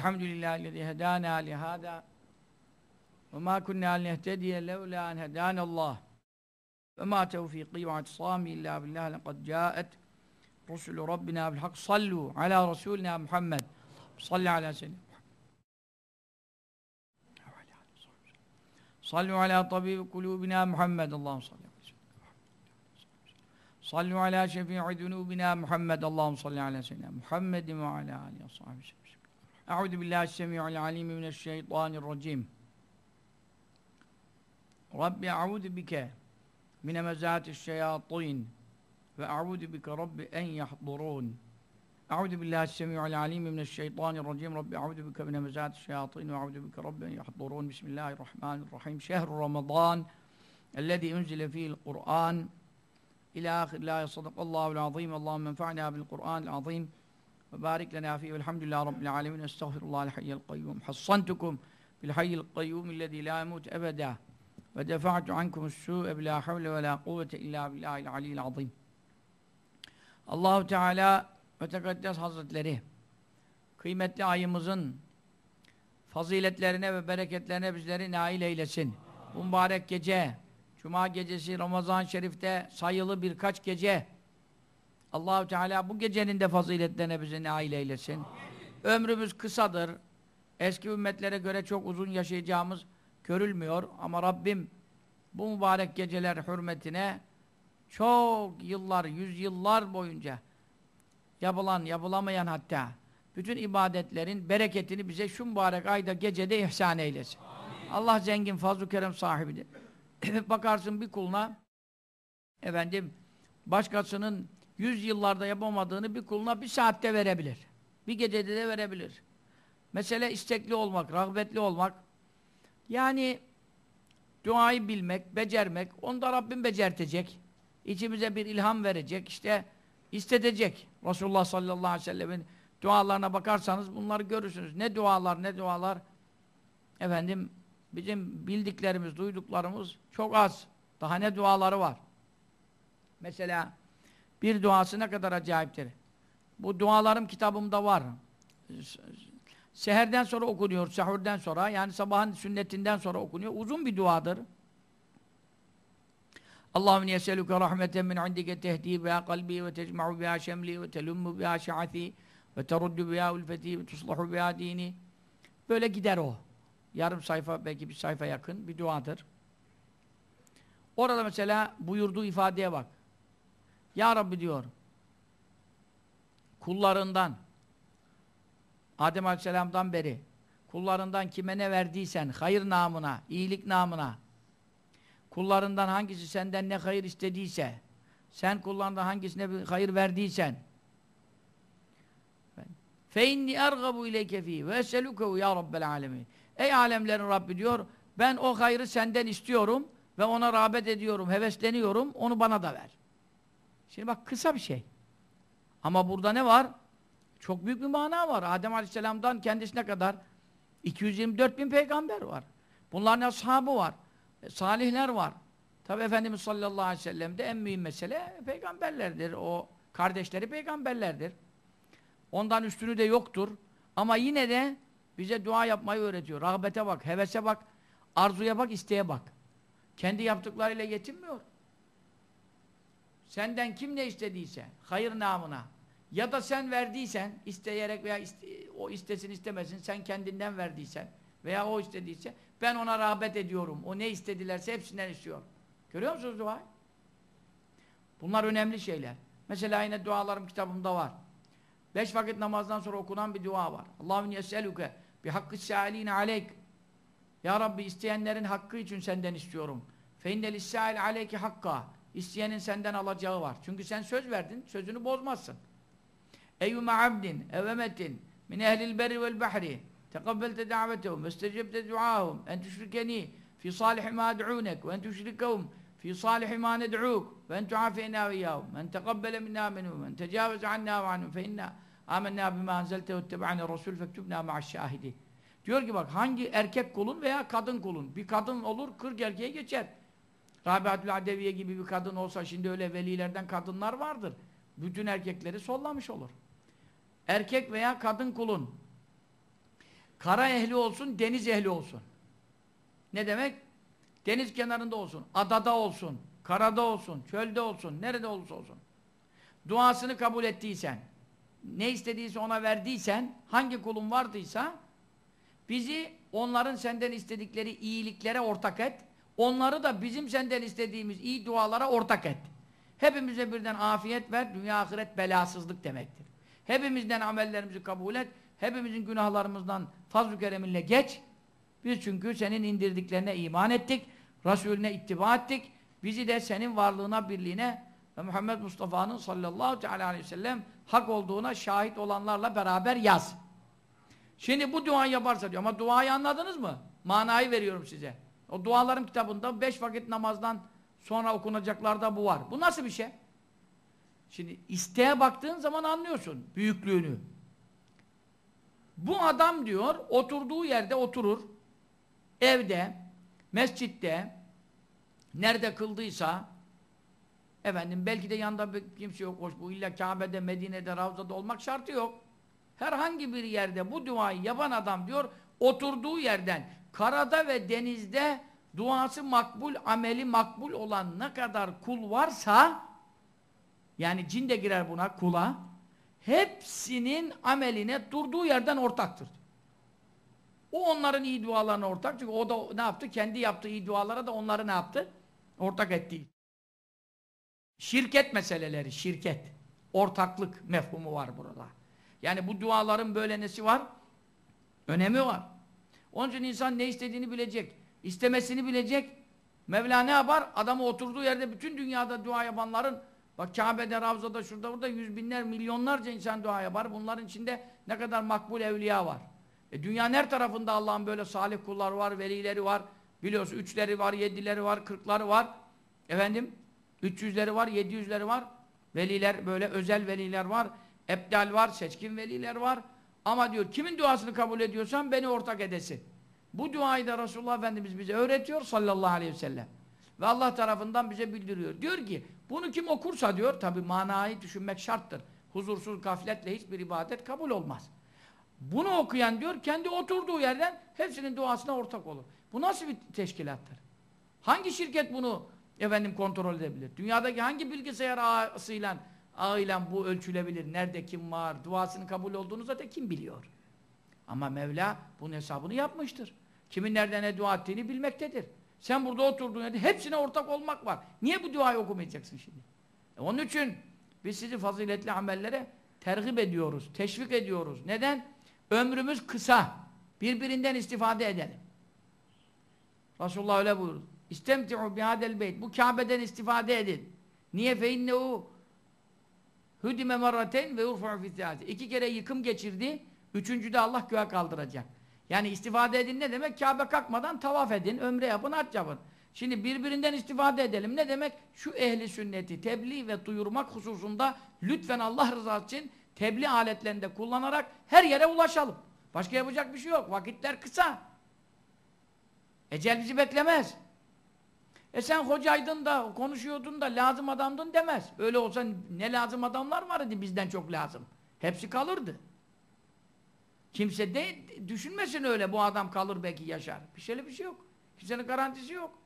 الحمد لله الذي هدانا لهذا وما كنا لنهتدي لولا أن هدانا الله. فما توفيقي واعتصامي إلا بالله لقد جاءت رسل ربنا بالحق. صلوا على رسولنا محمد. صل على سيدنا محمد. صلوا على طبيب قلوبنا محمد. اللهم صل صلوا على شفيع ذنوبنا محمد. اللهم صل على سيدنا محمد وعلى آله وصحبه وسلم. اعوذ بالله السميع العليم من الشيطان الرجيم رب اعوذ بك من مزات الشياطين واعوذ بك رب ان يحضرون أعوذ بالله السميع العليم من الشيطان الرجيم رب أعوذ بك من همزات الشياطين وأعوذ بك رب أن يحضرون بسم الله الرحمن الرحيم شهر رمضان الذي أنزل فيه القرآن إلى آخر لا صدق الله العظيم اللهم انفعنا بالقرآن العظيم ve barik lena fi velhamdülillahi rabbil alemin. Estağfirullahal hayyel kayyum. Hassantukum bil hayyel kayyum illezi la emut ebeda. Ve defa'tu ankum su'e bila havle ve la kuvvete illa billahil aliyil azim. Allahu Teala ve Tekaddes Hazretleri kıymetli ayımızın faziletlerine ve bereketlerine bizleri nail eylesin. Bu mübarek gece, Cuma gecesi Ramazan-ı Şerif'te sayılı birkaç gece Allahu Teala bu gecenin de faziletlerine bizi nail eylesin. Ömrümüz kısadır. Eski ümmetlere göre çok uzun yaşayacağımız görülmüyor ama Rabbim bu mübarek geceler hürmetine çok yıllar, yüzyıllar boyunca yapılan, yapılamayan hatta bütün ibadetlerin bereketini bize şu mübarek ayda gecede ihsan eylesin. Amin. Allah zengin, fazl-ı kerem sahibidir. Bakarsın bir kuluna efendim başkasının yüz yıllarda yapamadığını bir kuluna bir saatte verebilir. Bir gecede de verebilir. Mesele istekli olmak, rağbetli olmak. Yani duayı bilmek, becermek, onu da Rabbim becertecek. İçimize bir ilham verecek. İşte istedecek. Resulullah sallallahu aleyhi ve sellemin dualarına bakarsanız bunları görürsünüz. Ne dualar, ne dualar. Efendim, bizim bildiklerimiz, duyduklarımız çok az. Daha ne duaları var. Mesela bir duası ne kadar acayiptir. Bu dualarım kitabımda var. Seherden sonra okunuyor, sahurden sonra. Yani sabahın sünnetinden sonra okunuyor. Uzun bir duadır. Allahümme yeseluke rahmeten min indike tehdi biha kalbi ve tecma'u biha şemli ve telummu biha şa'athi ve teruddu biha ulfeti ve tuslahu biha dini. Böyle gider o. Yarım sayfa, belki bir sayfa yakın bir duadır. Orada mesela buyurduğu ifadeye bak. Ya Rabbi diyor, kullarından, Adem Aleyhisselam'dan beri, kullarından kime ne verdiysen, hayır namına, iyilik namına, kullarından hangisi senden ne hayır istediyse, sen kullarından hangisine bir hayır verdiysen, فَاِنِّي اَرْغَبُ اِلَيْكَ ف۪ي وَاَسَلُكَهُ ya Rabbel alemin. Ey alemlerin Rabbi diyor, ben o hayrı senden istiyorum ve ona rağbet ediyorum, hevesleniyorum, onu bana da ver. Şimdi bak kısa bir şey. Ama burada ne var? Çok büyük bir mana var. Adem Aleyhisselam'dan kendisine kadar 224 bin peygamber var. Bunların ashabı var. E, salihler var. Tabi Efendimiz sallallahu aleyhi ve sellem'de en mühim mesele peygamberlerdir. O kardeşleri peygamberlerdir. Ondan üstünü de yoktur. Ama yine de bize dua yapmayı öğretiyor. Rağbete bak, hevese bak, arzuya bak, isteğe bak. Kendi yaptıklarıyla yetinmiyor. Senden kim ne istediyse, hayır namına ya da sen verdiysen, isteyerek veya iste, o istesin istemesin, sen kendinden verdiysen veya o istediyse, ben ona rağbet ediyorum. O ne istedilerse hepsinden istiyor. Görüyor musunuz duayı? Bunlar önemli şeyler. Mesela yine dualarım kitabımda var. Beş vakit namazdan sonra okunan bir dua var. Allahümme yeseluke bi hakkı sâline aleyk. Ya Rabbi isteyenlerin hakkı için senden istiyorum. Fe innel aleyki hakka. İsteyenin senden alacağı var. Çünkü sen söz verdin, sözünü bozmazsın. eyyuma abdin evemetin min ehlil berri vel bahri tekabbelte davetehum ve istecebte duahum en tüşrikeni fi salih ma ad'unek ve en tüşrikehum fi salih ma ned'uk ve en tuafina ve iyyahum men teqabbele minna minhum men tecavüz anna ve anhum fe inna amennâ bimâ enzelte ve ettebe'ane rasul fektubnâ ma'aş-şâhidîn Diyor ki bak hangi erkek kulun veya kadın kulun. Bir kadın olur 40 erkeğe geçer. Rabiatül Adeviye gibi bir kadın olsa şimdi öyle velilerden kadınlar vardır. Bütün erkekleri sollamış olur. Erkek veya kadın kulun. Kara ehli olsun, deniz ehli olsun. Ne demek? Deniz kenarında olsun, adada olsun, karada olsun, çölde olsun, nerede olursa olsun. Duasını kabul ettiysen, ne istediyse ona verdiysen, hangi kulun vardıysa Bizi onların senden istedikleri iyiliklere ortak et. Onları da bizim senden istediğimiz iyi dualara ortak et. Hepimize birden afiyet ver, dünya ahiret belasızlık demektir. Hepimizden amellerimizi kabul et. Hepimizin günahlarımızdan fazl-ı kereminle geç. Biz çünkü senin indirdiklerine iman ettik. Resulüne ittiba ettik. Bizi de senin varlığına, birliğine ve Muhammed Mustafa'nın sallallahu aleyhi ve sellem hak olduğuna şahit olanlarla beraber yaz. Şimdi bu duayı yaparsa diyor ama duayı anladınız mı? Manayı veriyorum size. O dualarım kitabında beş vakit namazdan sonra okunacaklarda bu var. Bu nasıl bir şey? Şimdi isteğe baktığın zaman anlıyorsun büyüklüğünü. Bu adam diyor oturduğu yerde oturur. Evde, mescitte, nerede kıldıysa efendim belki de yanında bir kimse yok. Hoş, bu illa Kabe'de, Medine'de, Ravza'da olmak şartı yok herhangi bir yerde bu duayı yapan adam diyor, oturduğu yerden karada ve denizde duası makbul, ameli makbul olan ne kadar kul varsa yani cin de girer buna kula hepsinin ameline durduğu yerden ortaktır. O onların iyi dualarına ortak. Çünkü o da ne yaptı? Kendi yaptığı iyi dualara da onları ne yaptı? Ortak etti. Şirket meseleleri, şirket. Ortaklık mefhumu var burada. Yani bu duaların böyle nesi var? Önemi var. Onun için insan ne istediğini bilecek. istemesini bilecek. Mevla ne yapar? Adamı oturduğu yerde bütün dünyada dua yapanların bak Kabe'de, Ravza'da, şurada burada yüz binler, milyonlarca insan dua yapar. Bunların içinde ne kadar makbul evliya var. E dünyanın her tarafında Allah'ın böyle salih kulları var, velileri var. Biliyorsun üçleri var, yedileri var, kırkları var. Efendim, üç yüzleri var, yedi yüzleri var. Veliler, böyle özel veliler var. Ebdal var, seçkin veliler var. Ama diyor kimin duasını kabul ediyorsan beni ortak edesin. Bu duayı da Resulullah Efendimiz bize öğretiyor sallallahu aleyhi ve sellem. Ve Allah tarafından bize bildiriyor. Diyor ki bunu kim okursa diyor tabi manayı düşünmek şarttır. Huzursuz gafletle hiçbir ibadet kabul olmaz. Bunu okuyan diyor kendi oturduğu yerden hepsinin duasına ortak olur. Bu nasıl bir teşkilattır? Hangi şirket bunu efendim kontrol edebilir? Dünyadaki hangi bilgisayar ağısıyla ağıyla bu ölçülebilir. Nerede kim var, duasının kabul olduğunu zaten kim biliyor? Ama Mevla bunun hesabını yapmıştır. Kimin nerede ne dua ettiğini bilmektedir. Sen burada oturduğun yerde hepsine ortak olmak var. Niye bu duayı okumayacaksın şimdi? E onun için biz sizi faziletli amellere tergip ediyoruz, teşvik ediyoruz. Neden? Ömrümüz kısa. Birbirinden istifade edelim. Resulullah öyle buyurdu. İstemti'u bihadel beyt. Bu Kabe'den istifade edin. Niye? Fe innehu Hüdime marraten ve urfu'u fittihati. İki kere yıkım geçirdi. Üçüncü de Allah göğe kaldıracak. Yani istifade edin ne demek? Kabe kalkmadan tavaf edin, ömre yapın, hac yapın. Şimdi birbirinden istifade edelim. Ne demek? Şu ehli sünneti tebliğ ve duyurmak hususunda lütfen Allah rızası için tebliğ aletlerinde kullanarak her yere ulaşalım. Başka yapacak bir şey yok. Vakitler kısa. Ecel bizi beklemez. E sen hocaydın da, konuşuyordun da, lazım adamdın demez. Öyle olsa ne lazım adamlar vardı bizden çok lazım. Hepsi kalırdı. Kimse de düşünmesin öyle bu adam kalır belki yaşar. Bir şeyle bir şey yok. Kimsenin garantisi yok.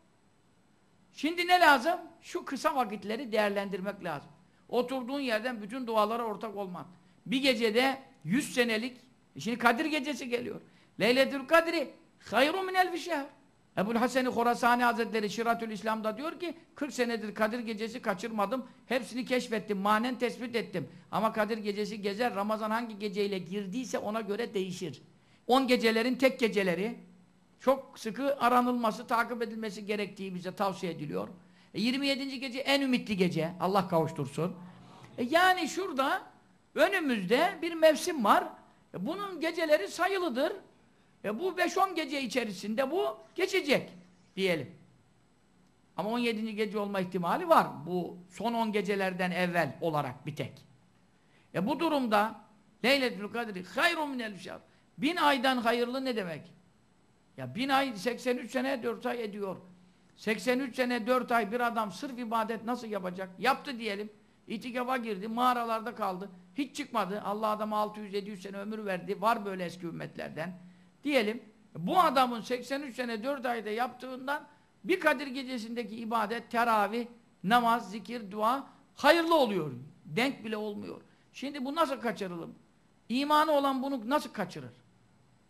Şimdi ne lazım? Şu kısa vakitleri değerlendirmek lazım. Oturduğun yerden bütün dualara ortak olmak. Bir gecede yüz senelik, şimdi Kadir gecesi geliyor. Leyletül Kadri hayru minel fişehr. Ebu'l Hasan-ı Horasani Hazretleri Şiratül İslam'da diyor ki 40 senedir Kadir Gecesi kaçırmadım. Hepsini keşfettim. Manen tespit ettim. Ama Kadir Gecesi gezer. Ramazan hangi geceyle girdiyse ona göre değişir. 10 gecelerin tek geceleri çok sıkı aranılması, takip edilmesi gerektiği bize tavsiye ediliyor. E 27. gece en ümitli gece. Allah kavuştursun. E yani şurada Önümüzde bir mevsim var. E, bunun geceleri sayılıdır. E, bu 5-10 gece içerisinde bu geçecek diyelim. Ama 17. gece olma ihtimali var. Bu son 10 gecelerden evvel olarak bir tek. E bu durumda Leyletül Kadri hayrun minel şer. Bin aydan hayırlı ne demek? Ya bin ay 83 sene 4 ay ediyor. 83 sene 4 ay bir adam sırf ibadet nasıl yapacak? Yaptı diyelim. İtikafa girdi, mağaralarda kaldı. Hiç çıkmadı. Allah adama 600-700 sene ömür verdi. Var böyle eski ümmetlerden. Diyelim. Bu adamın 83 sene 4 ayda yaptığından bir Kadir gecesindeki ibadet, teravih, namaz, zikir, dua hayırlı oluyor. Denk bile olmuyor. Şimdi bu nasıl kaçırılır? İmanı olan bunu nasıl kaçırır?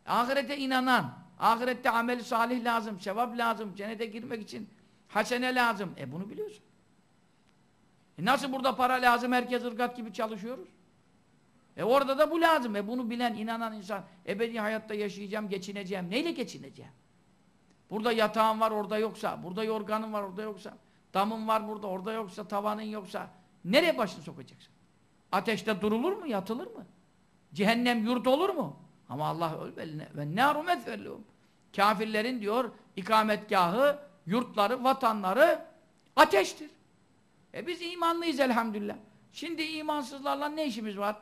Ahirete inanan, ahirette ameli salih lazım, sevap lazım, cennete girmek için hasene lazım. E bunu biliyorsun. E nasıl burada para lazım, herkes ırgat gibi çalışıyoruz? E orada da bu lazım. E bunu bilen, inanan insan, ebedi hayatta yaşayacağım, geçineceğim. Neyle geçineceğim? Burada yatağın var, orada yoksa, burada yorganın var, orada yoksa, damın var burada, orada yoksa, tavanın yoksa, nereye başını sokacaksın? Ateşte durulur mu, yatılır mı? Cehennem yurt olur mu? Ama Allah öyle ve nâru methvellûm. Kafirlerin diyor ikametgahı, yurtları, vatanları ateştir. E biz imanlıyız elhamdülillah. Şimdi imansızlarla ne işimiz var?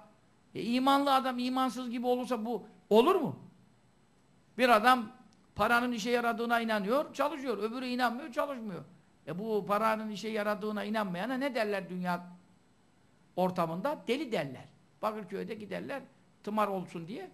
E imanlı adam imansız gibi olursa bu olur mu? Bir adam paranın işe yaradığına inanıyor, çalışıyor. Öbürü inanmıyor, çalışmıyor. E bu paranın işe yaradığına inanmayana ne derler dünya ortamında? Deli derler. Bakırköy'de giderler, tımar olsun diye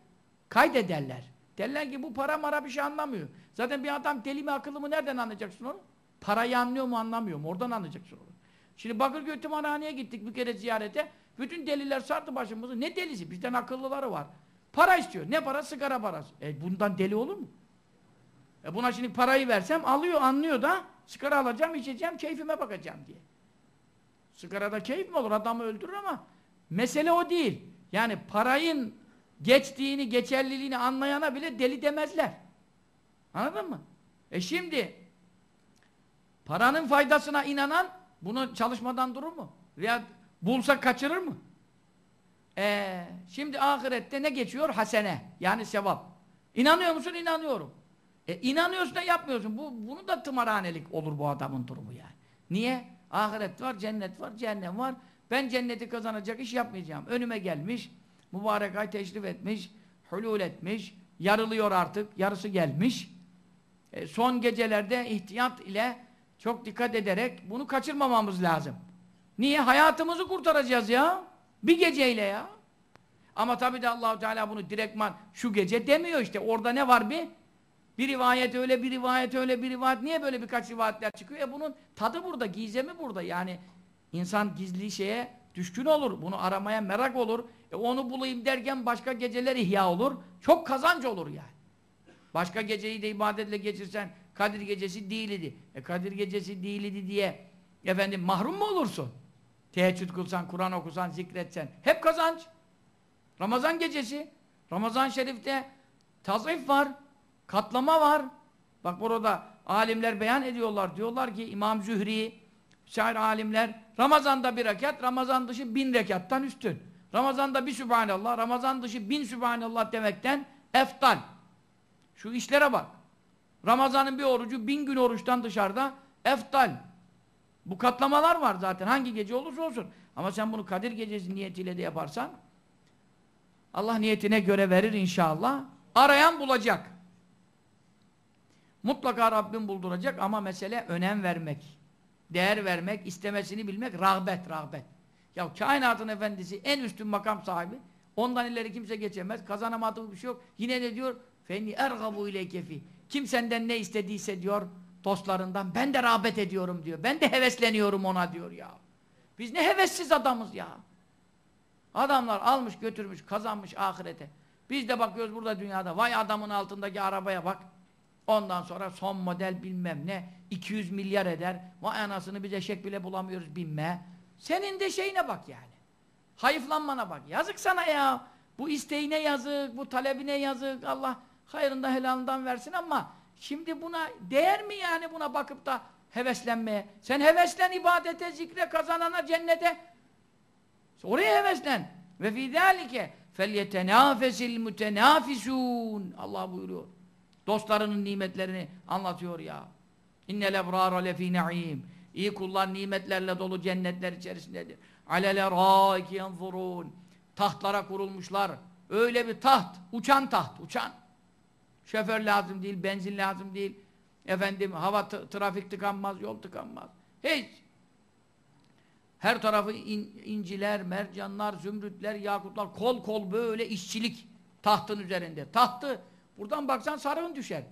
kaydederler. Derler ki bu para mara bir şey anlamıyor. Zaten bir adam deli mi akıllı mı nereden anlayacaksın onu? Parayı anlıyor mu anlamıyor mu? Oradan anlayacaksın onu. Şimdi Bakırköy Tımarhane'ye gittik bir kere ziyarete. Bütün deliler sardı başımızı. Ne delisi? Bizden akıllıları var. Para istiyor. Ne para? Sigara parası. E bundan deli olur mu? E buna şimdi parayı versem alıyor, anlıyor da sigara alacağım, içeceğim, keyfime bakacağım diye. Sigarada keyif mi olur? Adamı öldürür ama mesele o değil. Yani parayın geçtiğini, geçerliliğini anlayana bile deli demezler. Anladın mı? E şimdi paranın faydasına inanan bunu çalışmadan durur mu? Veya bulsa kaçırır mı? Ee, şimdi ahirette ne geçiyor? Hasene. Yani sevap. İnanıyor musun? İnanıyorum. E inanıyorsun da yapmıyorsun. Bu, bunu da tımarhanelik olur bu adamın durumu yani. Niye? Ahiret var, cennet var, cehennem var. Ben cenneti kazanacak iş yapmayacağım. Önüme gelmiş, mübarek ay teşrif etmiş, hulul etmiş, yarılıyor artık, yarısı gelmiş. E, son gecelerde ihtiyat ile çok dikkat ederek bunu kaçırmamamız lazım. Niye? Hayatımızı kurtaracağız ya. Bir geceyle ya. Ama tabii de Allahu Teala bunu direktman şu gece demiyor işte. Orada ne var bir? Bir rivayet öyle, bir rivayet öyle, bir rivayet. Niye böyle birkaç rivayetler çıkıyor? E bunun tadı burada, gizemi burada. Yani insan gizli şeye düşkün olur. Bunu aramaya merak olur. E onu bulayım derken başka geceler ihya olur. Çok kazanç olur yani. Başka geceyi de ibadetle geçirsen Kadir gecesi değildi. E Kadir gecesi değildi diye efendim mahrum mu olursun? Teheccüd kılsan, Kur'an okusan, zikretsen. Hep kazanç. Ramazan gecesi. Ramazan şerifte tazif var. Katlama var. Bak burada alimler beyan ediyorlar. Diyorlar ki İmam Zühri, şair alimler Ramazan'da bir rekat, Ramazan dışı bin rekattan üstün. Ramazan'da bir Sübhanallah, Ramazan dışı bin Sübhanallah demekten eftal. Şu işlere bak. Ramazan'ın bir orucu bin gün oruçtan dışarıda eftal. Bu katlamalar var zaten. Hangi gece olursa olsun. Ama sen bunu Kadir gecesi niyetiyle de yaparsan Allah niyetine göre verir inşallah. Arayan bulacak. Mutlaka Rabbim bulduracak ama mesele önem vermek. Değer vermek, istemesini bilmek, rağbet, rağbet. Ya kainatın efendisi en üstün makam sahibi. Ondan ileri kimse geçemez. Kazanamadığı bir şey yok. Yine de diyor fenni ergabu ile kefi. Kim senden ne istediyse diyor dostlarından ben de rağbet ediyorum diyor. Ben de hevesleniyorum ona diyor ya. Biz ne hevessiz adamız ya. Adamlar almış götürmüş kazanmış ahirete. Biz de bakıyoruz burada dünyada vay adamın altındaki arabaya bak. Ondan sonra son model bilmem ne 200 milyar eder. Vay anasını biz eşek bile bulamıyoruz binme. Senin de şeyine bak yani. Hayıflanmana bak. Yazık sana ya. Bu isteğine yazık, bu talebine yazık. Allah hayrında helalından versin ama şimdi buna değer mi yani buna bakıp da heveslenmeye? Sen heveslen ibadete, zikre, kazanana, cennete. Oraya heveslen. Ve fî zâlike felyetenâfesil mütenâfisûn. Allah buyuruyor. Dostlarının nimetlerini anlatıyor ya. İnnel ebrâra lefî ne'îm. İyi kullar nimetlerle dolu cennetler içerisindedir. Alel erâiki yanzurûn. Tahtlara kurulmuşlar. Öyle bir taht. Uçan taht. Uçan. Şoför lazım değil, benzin lazım değil. Efendim hava trafik tıkanmaz, yol tıkanmaz. Hiç. Her tarafı in, inciler, mercanlar, zümrütler, yakutlar, kol kol böyle işçilik tahtın üzerinde. Tahtı buradan baksan sarığın düşer.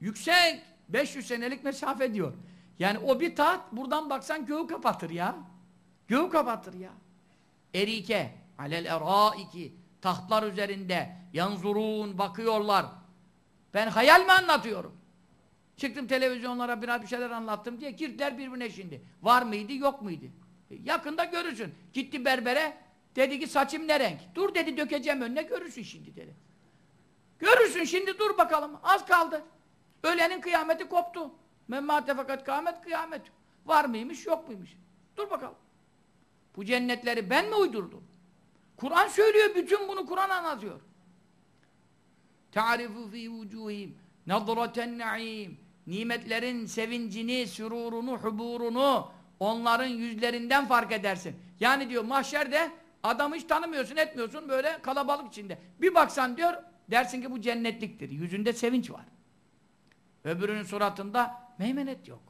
Yüksek 500 senelik mesafe diyor. Yani o bir taht buradan baksan göğü kapatır ya. Göğü kapatır ya. Erike alel eraiki tahtlar üzerinde yanzurun bakıyorlar. Ben hayal mi anlatıyorum? Çıktım televizyonlara biraz bir şeyler anlattım diye girdiler birbirine şimdi. Var mıydı yok muydu? E, yakında görürsün. Gitti berbere dedi ki saçım ne renk? Dur dedi dökeceğim önüne görürsün şimdi dedi. Görürsün şimdi dur bakalım az kaldı. Ölenin kıyameti koptu. Memmate fakat kıyamet kıyamet. Var mıymış yok muymuş? Dur bakalım. Bu cennetleri ben mi uydurdum? Kur'an söylüyor bütün bunu Kur'an anlatıyor. Ta'rifu fi vucuhim nadraten naim nimetlerin sevincini, sürurunu, huburunu onların yüzlerinden fark edersin. Yani diyor mahşerde adamı hiç tanımıyorsun, etmiyorsun böyle kalabalık içinde. Bir baksan diyor dersin ki bu cennetliktir. Yüzünde sevinç var. Öbürünün suratında meymenet yok.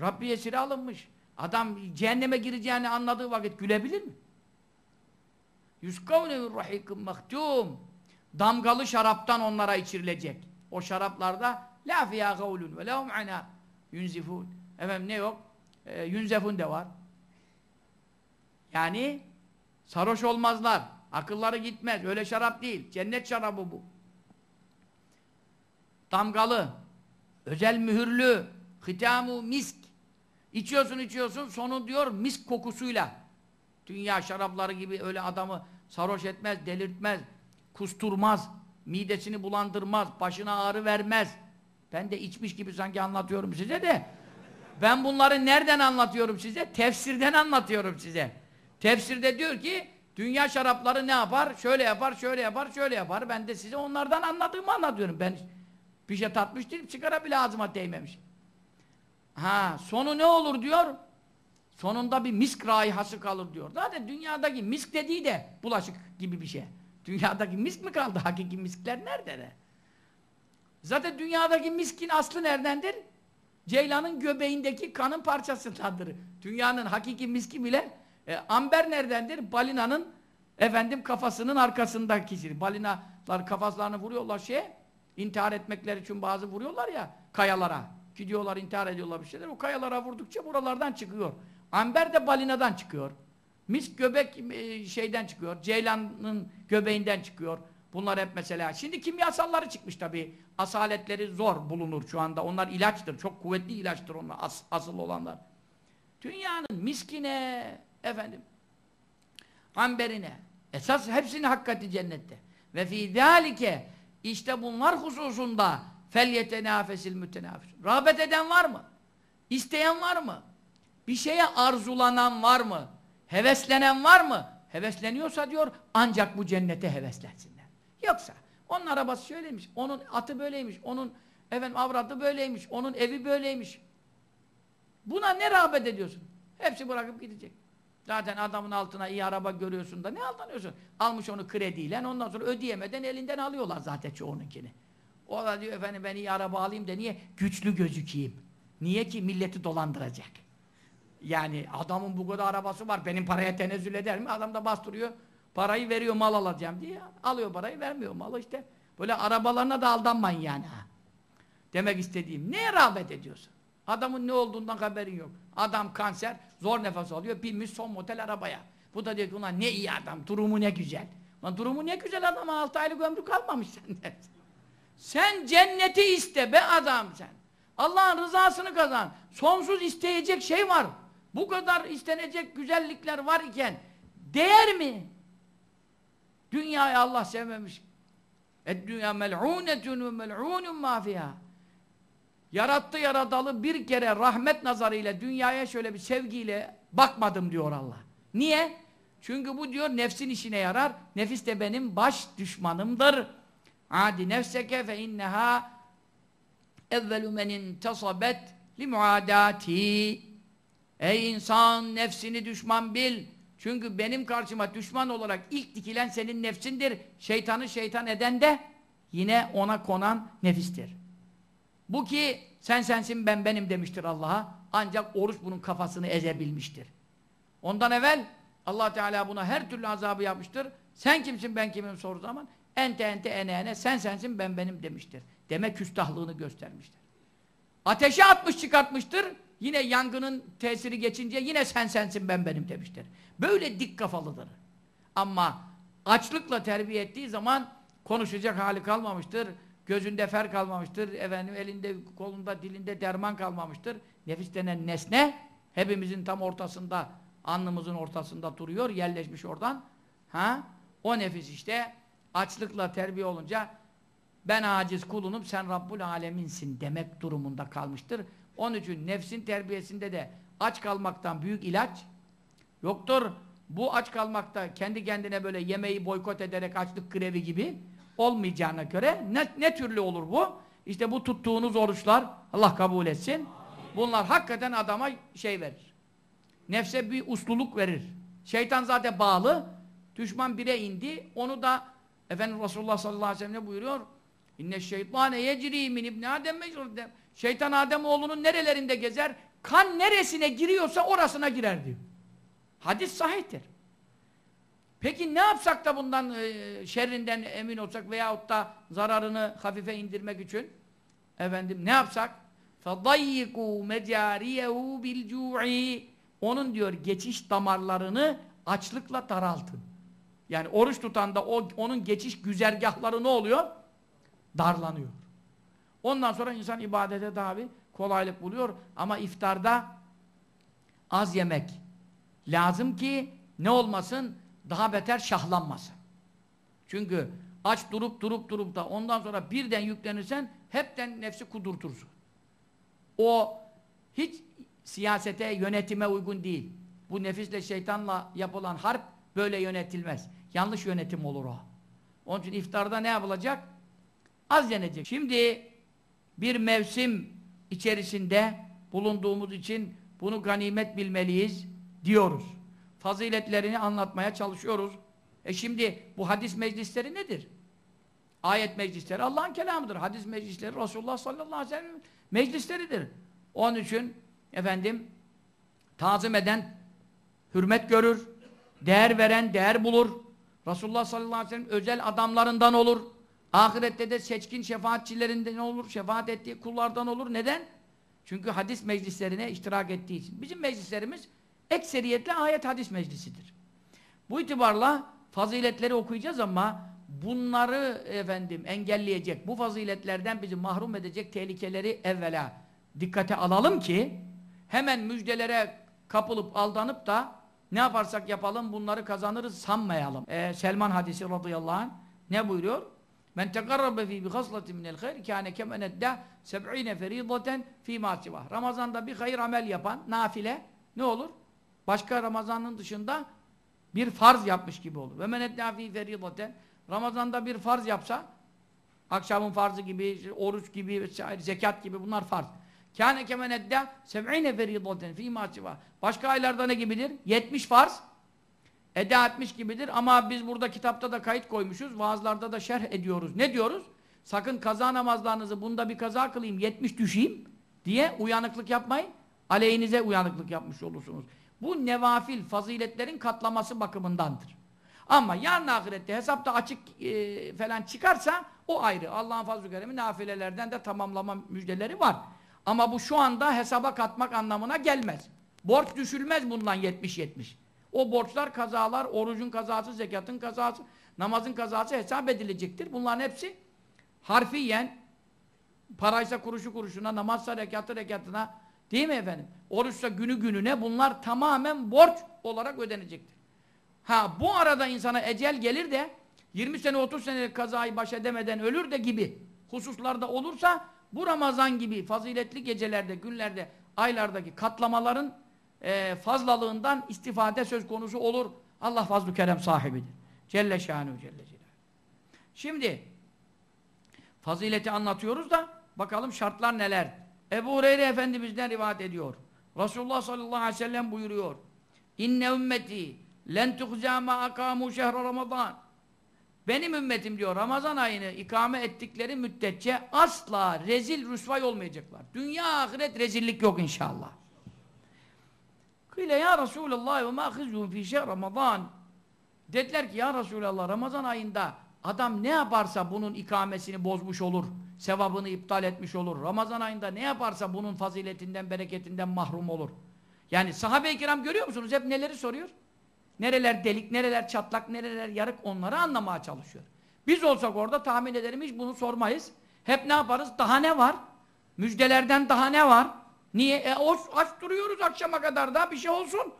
Rabbi esiri alınmış. Adam cehenneme gireceğini anladığı vakit gülebilir mi? Yuskavne min rahikim mahtum. Damgalı şaraptan onlara içirilecek. O şaraplarda la fiyâ gavlun ve lahum ana yunzifun. Efendim ne yok? Ee, yunzefun de var. Yani sarhoş olmazlar. Akılları gitmez. Öyle şarap değil. Cennet şarabı bu. Damgalı. Özel mühürlü. Hitamu misk. İçiyorsun içiyorsun sonu diyor misk kokusuyla. Dünya şarapları gibi öyle adamı sarhoş etmez, delirtmez, kusturmaz, midesini bulandırmaz, başına ağrı vermez. Ben de içmiş gibi sanki anlatıyorum size de. Ben bunları nereden anlatıyorum size? Tefsirden anlatıyorum size. Tefsirde diyor ki dünya şarapları ne yapar? Şöyle yapar, şöyle yapar, şöyle yapar. Ben de size onlardan anladığımı anlatıyorum. Ben bir şey tatmış değilim, sigara bile ağzıma değmemiş. Ha, sonu ne olur diyor? Sonunda bir misk raihası kalır diyor. Zaten dünyadaki misk dediği de bulaşık gibi bir şey. Dünyadaki misk mi kaldı? Hakiki miskler nerede de? Zaten dünyadaki miskin aslı neredendir? Ceylanın göbeğindeki kanın parçasındandır. Dünyanın hakiki miski bile e, amber neredendir? Balinanın efendim kafasının arkasındaki. Balinalar kafaslarını vuruyorlar şeye. intihar etmekler için bazı vuruyorlar ya kayalara. Gidiyorlar intihar ediyorlar bir şeyler. O kayalara vurdukça buralardan çıkıyor. Amber de balinadan çıkıyor. Misk göbek e, şeyden çıkıyor. Ceylanın göbeğinden çıkıyor. Bunlar hep mesela. Şimdi kimyasalları çıkmış tabii. Asaletleri zor bulunur şu anda. Onlar ilaçtır. Çok kuvvetli ilaçtır onlar. As, asıl olanlar. Dünyanın miskine efendim amberine esas hepsini hakikati cennette. Ve fî zâlike işte bunlar hususunda fel yetenâfesil mütenâfis. Rağbet eden var mı? İsteyen var mı? Bir şeye arzulanan var mı? Heveslenen var mı? Hevesleniyorsa diyor ancak bu cennete heveslensinler. Yoksa onun arabası şöyleymiş, onun atı böyleymiş, onun efendim avradı böyleymiş, onun evi böyleymiş. Buna ne rağbet ediyorsun? Hepsi bırakıp gidecek. Zaten adamın altına iyi araba görüyorsun da ne aldanıyorsun? Almış onu krediyle ondan sonra ödeyemeden elinden alıyorlar zaten çoğununkini. O da diyor efendim ben iyi araba alayım da niye? Güçlü gözükeyim. Niye ki milleti dolandıracak. Yani adamın bu kadar arabası var benim paraya tenezzül eder mi? Adam da bastırıyor parayı veriyor mal alacağım diye alıyor parayı vermiyor malı işte. Böyle arabalarına da aldanmayın yani. Demek istediğim neye rağbet ediyorsun? Adamın ne olduğundan haberin yok. Adam kanser zor nefes alıyor binmiş son model arabaya. Bu da diyor ki ne iyi adam durumu ne güzel. Lan durumu ne güzel adam 6 aylık ömrü kalmamış sende. Sen cenneti iste be adam sen. Allah'ın rızasını kazan. Sonsuz isteyecek şey var. Bu kadar istenecek güzellikler var iken değer mi? Dünyayı Allah sevmemiş. Dünya mel'unetun ve mel'unun ma fiha. Yarattı yaratalı bir kere rahmet nazarıyla dünyaya şöyle bir sevgiyle bakmadım diyor Allah. Niye? Çünkü bu diyor nefsin işine yarar. Nefis de benim baş düşmanımdır. Adi nefseke fe inneha evvelu men intasabet li muadati. Ey insan nefsini düşman bil. Çünkü benim karşıma düşman olarak ilk dikilen senin nefsindir. Şeytanı şeytan eden de yine ona konan nefistir. Bu ki sen sensin ben benim demiştir Allah'a. Ancak oruç bunun kafasını ezebilmiştir. Ondan evvel allah Teala buna her türlü azabı yapmıştır. Sen kimsin ben kimim soru zaman ente ente ene ene sen sensin ben benim demiştir. Demek küstahlığını göstermiştir. Ateşe atmış çıkartmıştır. Yine yangının tesiri geçince yine sen sensin ben benim demiştir. Böyle dik kafalıdır. Ama açlıkla terbiye ettiği zaman konuşacak hali kalmamıştır. Gözünde fer kalmamıştır. Efendim elinde, kolunda, dilinde derman kalmamıştır. Nefis denen nesne hepimizin tam ortasında, alnımızın ortasında duruyor, yerleşmiş oradan. Ha? O nefis işte açlıkla terbiye olunca ben aciz kulunum, sen Rabbul Aleminsin demek durumunda kalmıştır. Onun için nefsin terbiyesinde de aç kalmaktan büyük ilaç yoktur. Bu aç kalmakta kendi kendine böyle yemeği boykot ederek açlık grevi gibi olmayacağına göre ne, ne türlü olur bu? İşte bu tuttuğunuz oruçlar Allah kabul etsin. Bunlar hakikaten adama şey verir. Nefse bir usluluk verir. Şeytan zaten bağlı. Düşman bire indi. Onu da Efendimiz Resulullah sallallahu aleyhi ve sellem ne buyuruyor? İnne şeytane yecri min ibn Adem mecrudem. Şeytan Adem oğlunun nerelerinde gezer? Kan neresine giriyorsa orasına girer diyor. Hadis sahihtir. Peki ne yapsak da bundan e, şerrinden emin olsak veyahut da zararını hafife indirmek için efendim ne yapsak? فَضَيِّقُوا مَجَارِيَهُ بِالْجُوعِ Onun diyor geçiş damarlarını açlıkla daraltın. Yani oruç tutan da o, onun geçiş güzergahları ne oluyor? Darlanıyor. Ondan sonra insan ibadete tabi kolaylık buluyor ama iftarda az yemek lazım ki ne olmasın? Daha beter şahlanmasın. Çünkü aç durup durup durup da ondan sonra birden yüklenirsen hepten nefsi kudurtursun. O hiç siyasete, yönetime uygun değil. Bu nefisle şeytanla yapılan harp böyle yönetilmez. Yanlış yönetim olur o. Onun için iftarda ne yapılacak? Az yenecek. Şimdi bir mevsim içerisinde bulunduğumuz için bunu ganimet bilmeliyiz diyoruz. Faziletlerini anlatmaya çalışıyoruz. E şimdi bu hadis meclisleri nedir? Ayet meclisleri Allah'ın kelamıdır. Hadis meclisleri Resulullah sallallahu aleyhi ve sellem meclisleridir. Onun için efendim tazim eden hürmet görür, değer veren değer bulur. Resulullah sallallahu aleyhi ve sellem özel adamlarından olur. Ahirette de seçkin şefaatçilerinden olur, şefaat ettiği kullardan olur. Neden? Çünkü hadis meclislerine iştirak ettiği için. Bizim meclislerimiz ekseriyetle ayet hadis meclisidir. Bu itibarla faziletleri okuyacağız ama bunları efendim engelleyecek, bu faziletlerden bizi mahrum edecek tehlikeleri evvela dikkate alalım ki hemen müjdelere kapılıp aldanıp da ne yaparsak yapalım bunları kazanırız sanmayalım. Ee, Selman hadisi radıyallahu anh ne buyuruyor? Men tekarrabe fi bi haslatin minel hayr kâne kemen edde seb'ine feridaten fî mâ Ramazanda bir hayır amel yapan nafile ne olur? Başka Ramazanın dışında bir farz yapmış gibi olur. Ve men edde fî feridaten Ramazanda bir farz yapsa akşamın farzı gibi, oruç gibi, zekat gibi bunlar farz. Kâne kemen edde seb'ine feridaten fî mâ Başka aylarda ne gibidir? 70 farz eda etmiş gibidir ama biz burada kitapta da kayıt koymuşuz, vaazlarda da şerh ediyoruz. Ne diyoruz? Sakın kaza namazlarınızı bunda bir kaza kılayım, 70 düşeyim diye uyanıklık yapmayın. Aleyhinize uyanıklık yapmış olursunuz. Bu nevafil, faziletlerin katlaması bakımındandır. Ama yarın ahirette hesapta açık e, falan çıkarsa o ayrı. Allah'ın fazl-ı keremi nafilelerden de tamamlama müjdeleri var. Ama bu şu anda hesaba katmak anlamına gelmez. Borç düşülmez bundan 70-70. O borçlar, kazalar, orucun kazası, zekatın kazası, namazın kazası hesap edilecektir. Bunların hepsi harfiyen paraysa kuruşu kuruşuna, namazsa rekatı rekatına değil mi efendim? Oruçsa günü gününe bunlar tamamen borç olarak ödenecektir. Ha bu arada insana ecel gelir de 20 sene 30 senelik kazayı baş edemeden ölür de gibi hususlarda olursa bu Ramazan gibi faziletli gecelerde, günlerde, aylardaki katlamaların e, fazlalığından istifade söz konusu olur. Allah fazl-ı kerem sahibidir. Celle şanuhu celle celaluhu. Şimdi fazileti anlatıyoruz da bakalım şartlar neler? Ebu Hureyre Efendimiz'den rivayet ediyor. Resulullah sallallahu aleyhi ve sellem buyuruyor. İnne ümmeti len tuhzâ ma akâmû şehre ramazan. Benim ümmetim diyor Ramazan ayını ikame ettikleri müddetçe asla rezil rüsvay olmayacaklar. Dünya ahiret rezillik yok inşallah. Kıyle ya Resulallah ve ma hizun fi şehr Ramazan. Dediler ki ya Resulallah Ramazan ayında adam ne yaparsa bunun ikamesini bozmuş olur. Sevabını iptal etmiş olur. Ramazan ayında ne yaparsa bunun faziletinden, bereketinden mahrum olur. Yani sahabe-i kiram görüyor musunuz? Hep neleri soruyor? Nereler delik, nereler çatlak, nereler yarık onları anlamaya çalışıyor. Biz olsak orada tahmin ederim hiç bunu sormayız. Hep ne yaparız? Daha ne var? Müjdelerden daha ne var? Niye? E aç, duruyoruz akşama kadar da bir şey olsun.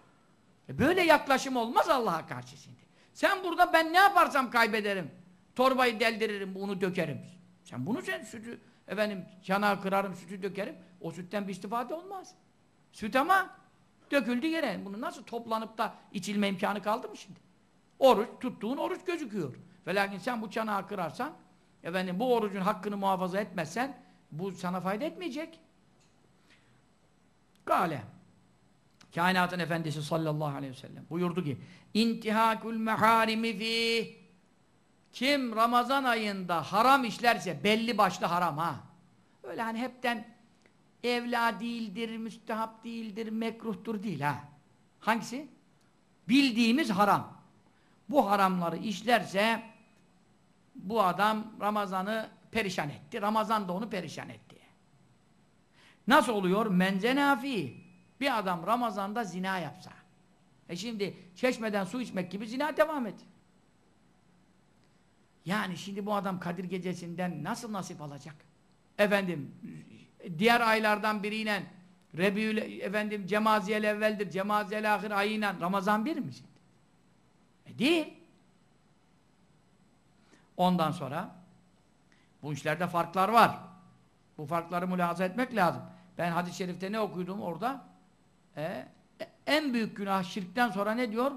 E böyle yaklaşım olmaz Allah'a karşı şimdi. Sen burada ben ne yaparsam kaybederim. Torbayı deldiririm, unu dökerim. Sen bunu sen sütü, efendim çanağı kırarım, sütü dökerim. O sütten bir istifade olmaz. Süt ama döküldü yere. Bunu nasıl toplanıp da içilme imkanı kaldı mı şimdi? Oruç, tuttuğun oruç gözüküyor. Ve lakin sen bu çanağı kırarsan, efendim bu orucun hakkını muhafaza etmezsen, bu sana fayda etmeyecek. Gale. Kainatın efendisi sallallahu aleyhi ve sellem buyurdu ki intihakul meharimi fi kim Ramazan ayında haram işlerse belli başlı haram ha. Öyle hani hepten evla değildir, müstehap değildir, mekruhtur değil ha. Hangisi? Bildiğimiz haram. Bu haramları işlerse bu adam Ramazan'ı perişan etti. Ramazan da onu perişan etti. Nasıl oluyor? Menzenafi. Bir adam Ramazan'da zina yapsa. E şimdi çeşmeden su içmek gibi zina devam et. Yani şimdi bu adam Kadir gecesinden nasıl nasip alacak? Efendim diğer aylardan biriyle Rebiül efendim Cemaziyel evveldir, Cemaziyel ahir ayıyla Ramazan bir mi? E değil. Ondan sonra bu işlerde farklar var. Bu farkları mülahaza etmek lazım. Ben hadis-i şerifte ne okudum orada? E, en büyük günah şirkten sonra ne diyor?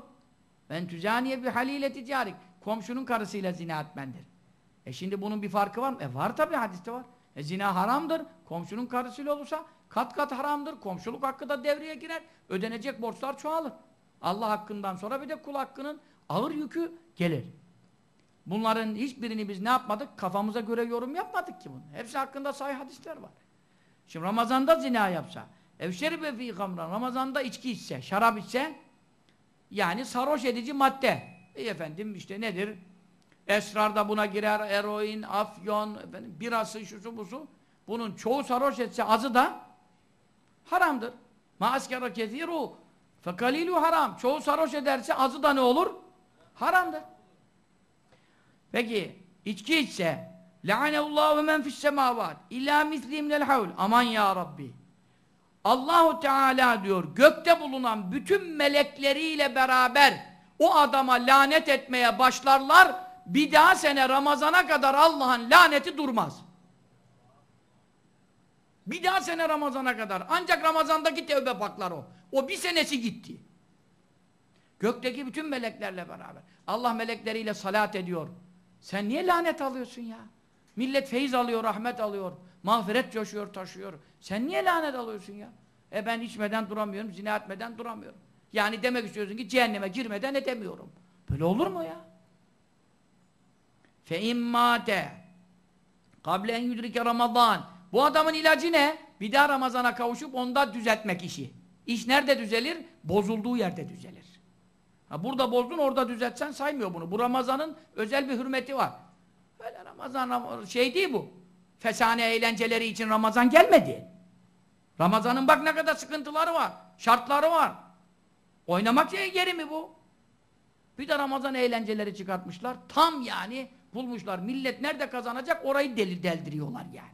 Ben tüzaniye bir halile ticarik. Komşunun karısıyla zina etmendir. E şimdi bunun bir farkı var mı? E var tabi hadiste var. E zina haramdır. Komşunun karısıyla olursa kat kat haramdır. Komşuluk hakkı da devreye girer. Ödenecek borçlar çoğalır. Allah hakkından sonra bir de kul hakkının ağır yükü gelir. Bunların hiçbirini biz ne yapmadık? Kafamıza göre yorum yapmadık ki bunu. Hepsi hakkında sahih hadisler var. Şimdi Ramazan'da zina yapsa, evşeribe fî gamran, Ramazan'da içki içse, şarap içse, yani sarhoş edici madde. E efendim işte nedir? Esrar da buna girer, eroin, afyon, efendim, birası, şusu busu. Bunun çoğu sarhoş etse azı da haramdır. Ma askara kethiru fekalilu haram. Çoğu sarhoş ederse azı da ne olur? Haramdır. Peki içki içse La'anehullahu men fis semavat illa misli minel havl. Aman ya Rabbi. Allahu Teala diyor gökte bulunan bütün melekleriyle beraber o adama lanet etmeye başlarlar. Bir daha sene Ramazana kadar Allah'ın laneti durmaz. Bir daha sene Ramazana kadar. Ancak Ramazan'daki tevbe paklar o. O bir senesi gitti. Gökteki bütün meleklerle beraber. Allah melekleriyle salat ediyor. Sen niye lanet alıyorsun ya? Millet feyiz alıyor, rahmet alıyor. Mağfiret coşuyor, taşıyor. Sen niye lanet alıyorsun ya? E ben içmeden duramıyorum, zina etmeden duramıyorum. Yani demek istiyorsun ki cehenneme girmeden edemiyorum. Böyle olur mu ya? Fe immate kable en yudrike Ramazan. Bu adamın ilacı ne? Bir daha Ramazan'a kavuşup onda düzeltmek işi. İş nerede düzelir? Bozulduğu yerde düzelir. Burada bozdun orada düzeltsen saymıyor bunu. Bu Ramazan'ın özel bir hürmeti var. Öyle Ramazan şey değil bu. Fesane eğlenceleri için Ramazan gelmedi. Ramazan'ın bak ne kadar sıkıntıları var. Şartları var. Oynamak yeri mi bu? Bir de Ramazan eğlenceleri çıkartmışlar. Tam yani bulmuşlar. Millet nerede kazanacak orayı deli deldiriyorlar yani.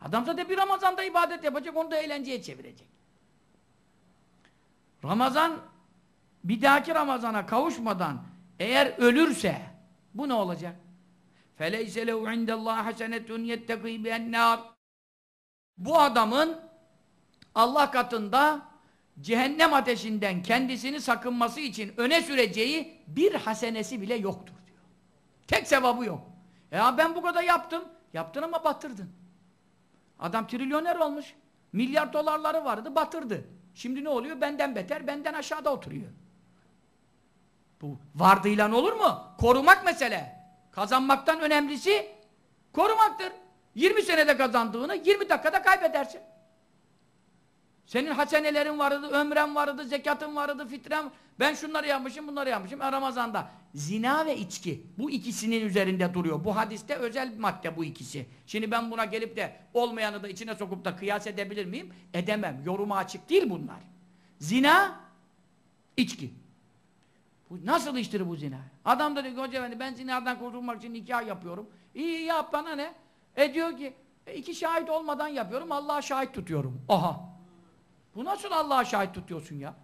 Adam zaten bir Ramazan'da ibadet yapacak onu da eğlenceye çevirecek. Ramazan bir dahaki Ramazan'a kavuşmadan eğer ölürse bu ne olacak? فَلَيْسَ لَهُ عِنْدَ اللّٰهِ حَسَنَةٌ يَتَّقِي بِيَنَّارِ Bu adamın Allah katında cehennem ateşinden kendisini sakınması için öne süreceği bir hasenesi bile yoktur diyor. Tek sevabı yok. Ya ben bu kadar yaptım. Yaptın ama batırdın. Adam trilyoner olmuş. Milyar dolarları vardı, batırdı. Şimdi ne oluyor? Benden beter, benden aşağıda oturuyor. Bu vardığıyla olur mu? Korumak mesele. Kazanmaktan önemlisi korumaktır. 20 senede kazandığını 20 dakikada kaybedersin. Senin hasenelerin vardı, ömren vardı, zekatın vardı, fitren Ben şunları yapmışım, bunları yapmışım. Ramazan'da zina ve içki bu ikisinin üzerinde duruyor. Bu hadiste özel madde bu ikisi. Şimdi ben buna gelip de olmayanı da içine sokup da kıyas edebilir miyim? Edemem. Yoruma açık değil bunlar. Zina, içki. Bu nasıl iştir bu zina? Adam da diyor ki efendi ben zinadan kurtulmak için nikah yapıyorum. İyi yap bana ne? E diyor ki e, iki şahit olmadan yapıyorum Allah'a şahit tutuyorum. Aha. Bu nasıl Allah'a şahit tutuyorsun ya?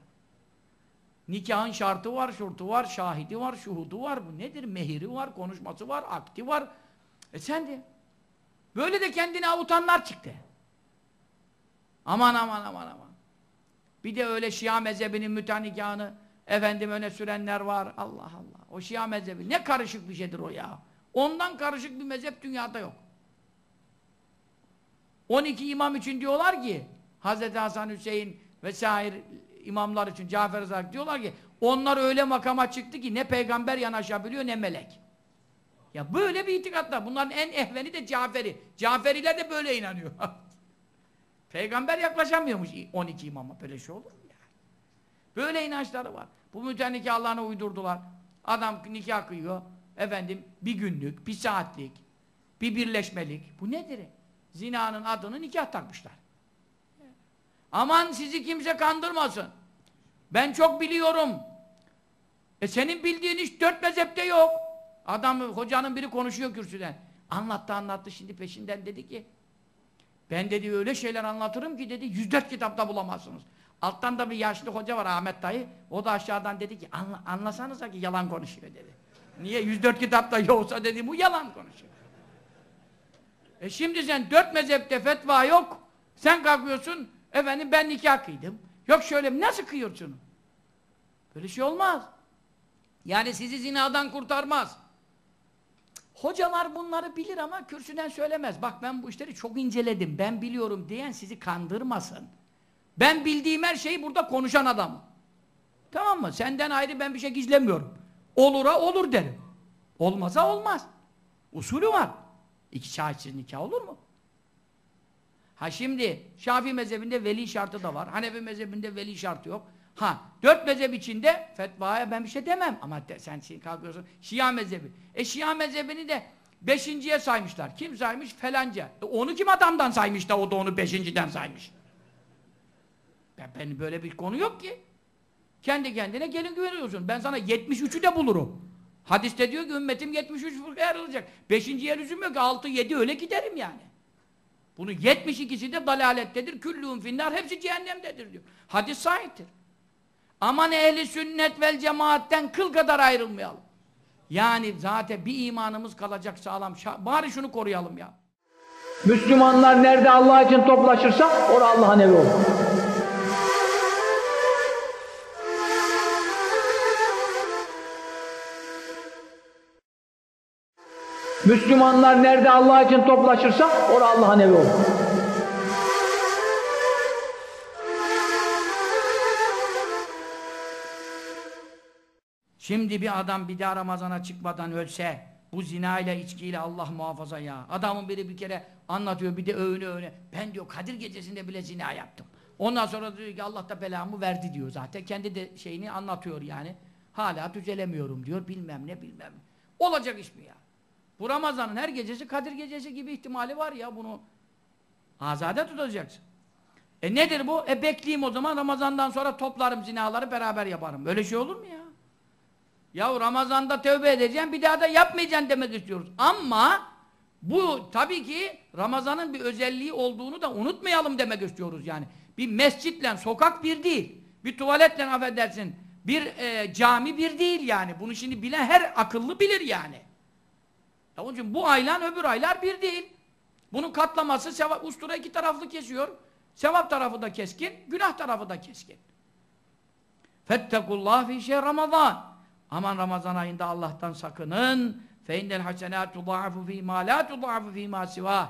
Nikahın şartı var, şurtu var, şahidi var, şuhudu var. Bu nedir? Mehiri var, konuşması var, akti var. E sen de. Böyle de kendini avutanlar çıktı. Aman aman aman aman. Bir de öyle Şia mezhebinin mütenikahını efendim öne sürenler var. Allah Allah. O Şia mezhebi ne karışık bir şeydir o ya. Ondan karışık bir mezhep dünyada yok. 12 imam için diyorlar ki Hz. Hasan Hüseyin vesaire imamlar için Cafer Zak diyorlar ki onlar öyle makama çıktı ki ne peygamber yanaşabiliyor ne melek. Ya böyle bir itikatlar. Bunların en ehveni de Caferi. Caferiler de böyle inanıyor. peygamber yaklaşamıyormuş 12 imama. Böyle şey olur mu? Böyle inançları var. Bu mütenikahlarına uydurdular. Adam nikah kıyıyor. Efendim bir günlük, bir saatlik, bir birleşmelik. Bu nedir? Zinanın adını nikah takmışlar. Aman sizi kimse kandırmasın. Ben çok biliyorum. E senin bildiğin iş dört mezhepte yok. Adam, hocanın biri konuşuyor kürsüden. Anlattı anlattı şimdi peşinden dedi ki ben dedi öyle şeyler anlatırım ki dedi 104 kitapta bulamazsınız. Alttan da bir yaşlı hoca var Ahmet dayı. O da aşağıdan dedi ki Anla, anlasanıza ki yalan konuşuyor dedi. Niye 104 kitapta yoksa dedi bu yalan konuşuyor. E şimdi sen dört mezhepte fetva yok. Sen kalkıyorsun efendim ben nikah kıydım. Yok şöyle nasıl kıyıyorsun? Böyle şey olmaz. Yani sizi zinadan kurtarmaz. Hocalar bunları bilir ama kürsüden söylemez. Bak ben bu işleri çok inceledim. Ben biliyorum diyen sizi kandırmasın. Ben bildiğim her şeyi burada konuşan adam. Tamam mı? Senden ayrı ben bir şey gizlemiyorum. Olura olur derim. Olmaza olmaz. Usulü var. İki şahitsiz nikah olur mu? Ha şimdi Şafii mezhebinde veli şartı da var. Hanefi mezhebinde veli şartı yok. Ha dört mezhep içinde fetvaya ben bir şey demem. Ama de, sen kalkıyorsun Şia mezhebi. E Şia mezhebini de beşinciye saymışlar. Kim saymış? Felanca. E, onu kim adamdan saymış da o da onu beşinciden saymış. Ben, benim böyle bir konu yok ki. Kendi kendine gelin güveniyorsun. Ben sana 73'ü de bulurum. Hadiste diyor ki ümmetim 73 fırkaya ayrılacak. Beşinci yer üzülmüyor ki 6-7 öyle giderim yani. Bunun 72'si de dalalettedir. Küllûhum finnar hepsi cehennemdedir diyor. Hadis sahiptir. Aman ehli sünnet vel cemaatten kıl kadar ayrılmayalım. Yani zaten bir imanımız kalacak sağlam. Bari şunu koruyalım ya. Müslümanlar nerede Allah için toplaşırsa orada Allah'ın evi olur. Müslümanlar nerede Allah için toplaşırsa orada Allah'ın evi olur. Şimdi bir adam bir daha Ramazan'a çıkmadan ölse bu zina ile içkiyle Allah muhafaza ya. Adamın biri bir kere anlatıyor bir de öğüne öğüne. Ben diyor Kadir gecesinde bile zina yaptım. Ondan sonra diyor ki Allah da belamı verdi diyor zaten. Kendi de şeyini anlatıyor yani. Hala düzelemiyorum diyor bilmem ne bilmem ne. Olacak iş mi ya? Bu Ramazan'ın her gecesi Kadir gecesi gibi ihtimali var ya bunu. Azade tutacaksın. E nedir bu? E bekleyeyim o zaman Ramazan'dan sonra toplarım zinaları beraber yaparım. Böyle şey olur mu ya? Ya Ramazan'da tövbe edeceğim bir daha da yapmayacaksın demek istiyoruz. Ama bu tabii ki Ramazan'ın bir özelliği olduğunu da unutmayalım demek istiyoruz yani. Bir mescitle sokak bir değil. Bir tuvaletle affedersin. Bir e, cami bir değil yani. Bunu şimdi bilen her akıllı bilir yani. Ya onun için bu aylan öbür aylar bir değil. Bunun katlaması sevap, ustura iki taraflı kesiyor. Sevap tarafı da keskin, günah tarafı da keskin. Fettekullah fi şehr Ramazan. Aman Ramazan ayında Allah'tan sakının. Fe innel hasenâtu tudâfu fî mâ lâ tudâfu fî mâ sivâh.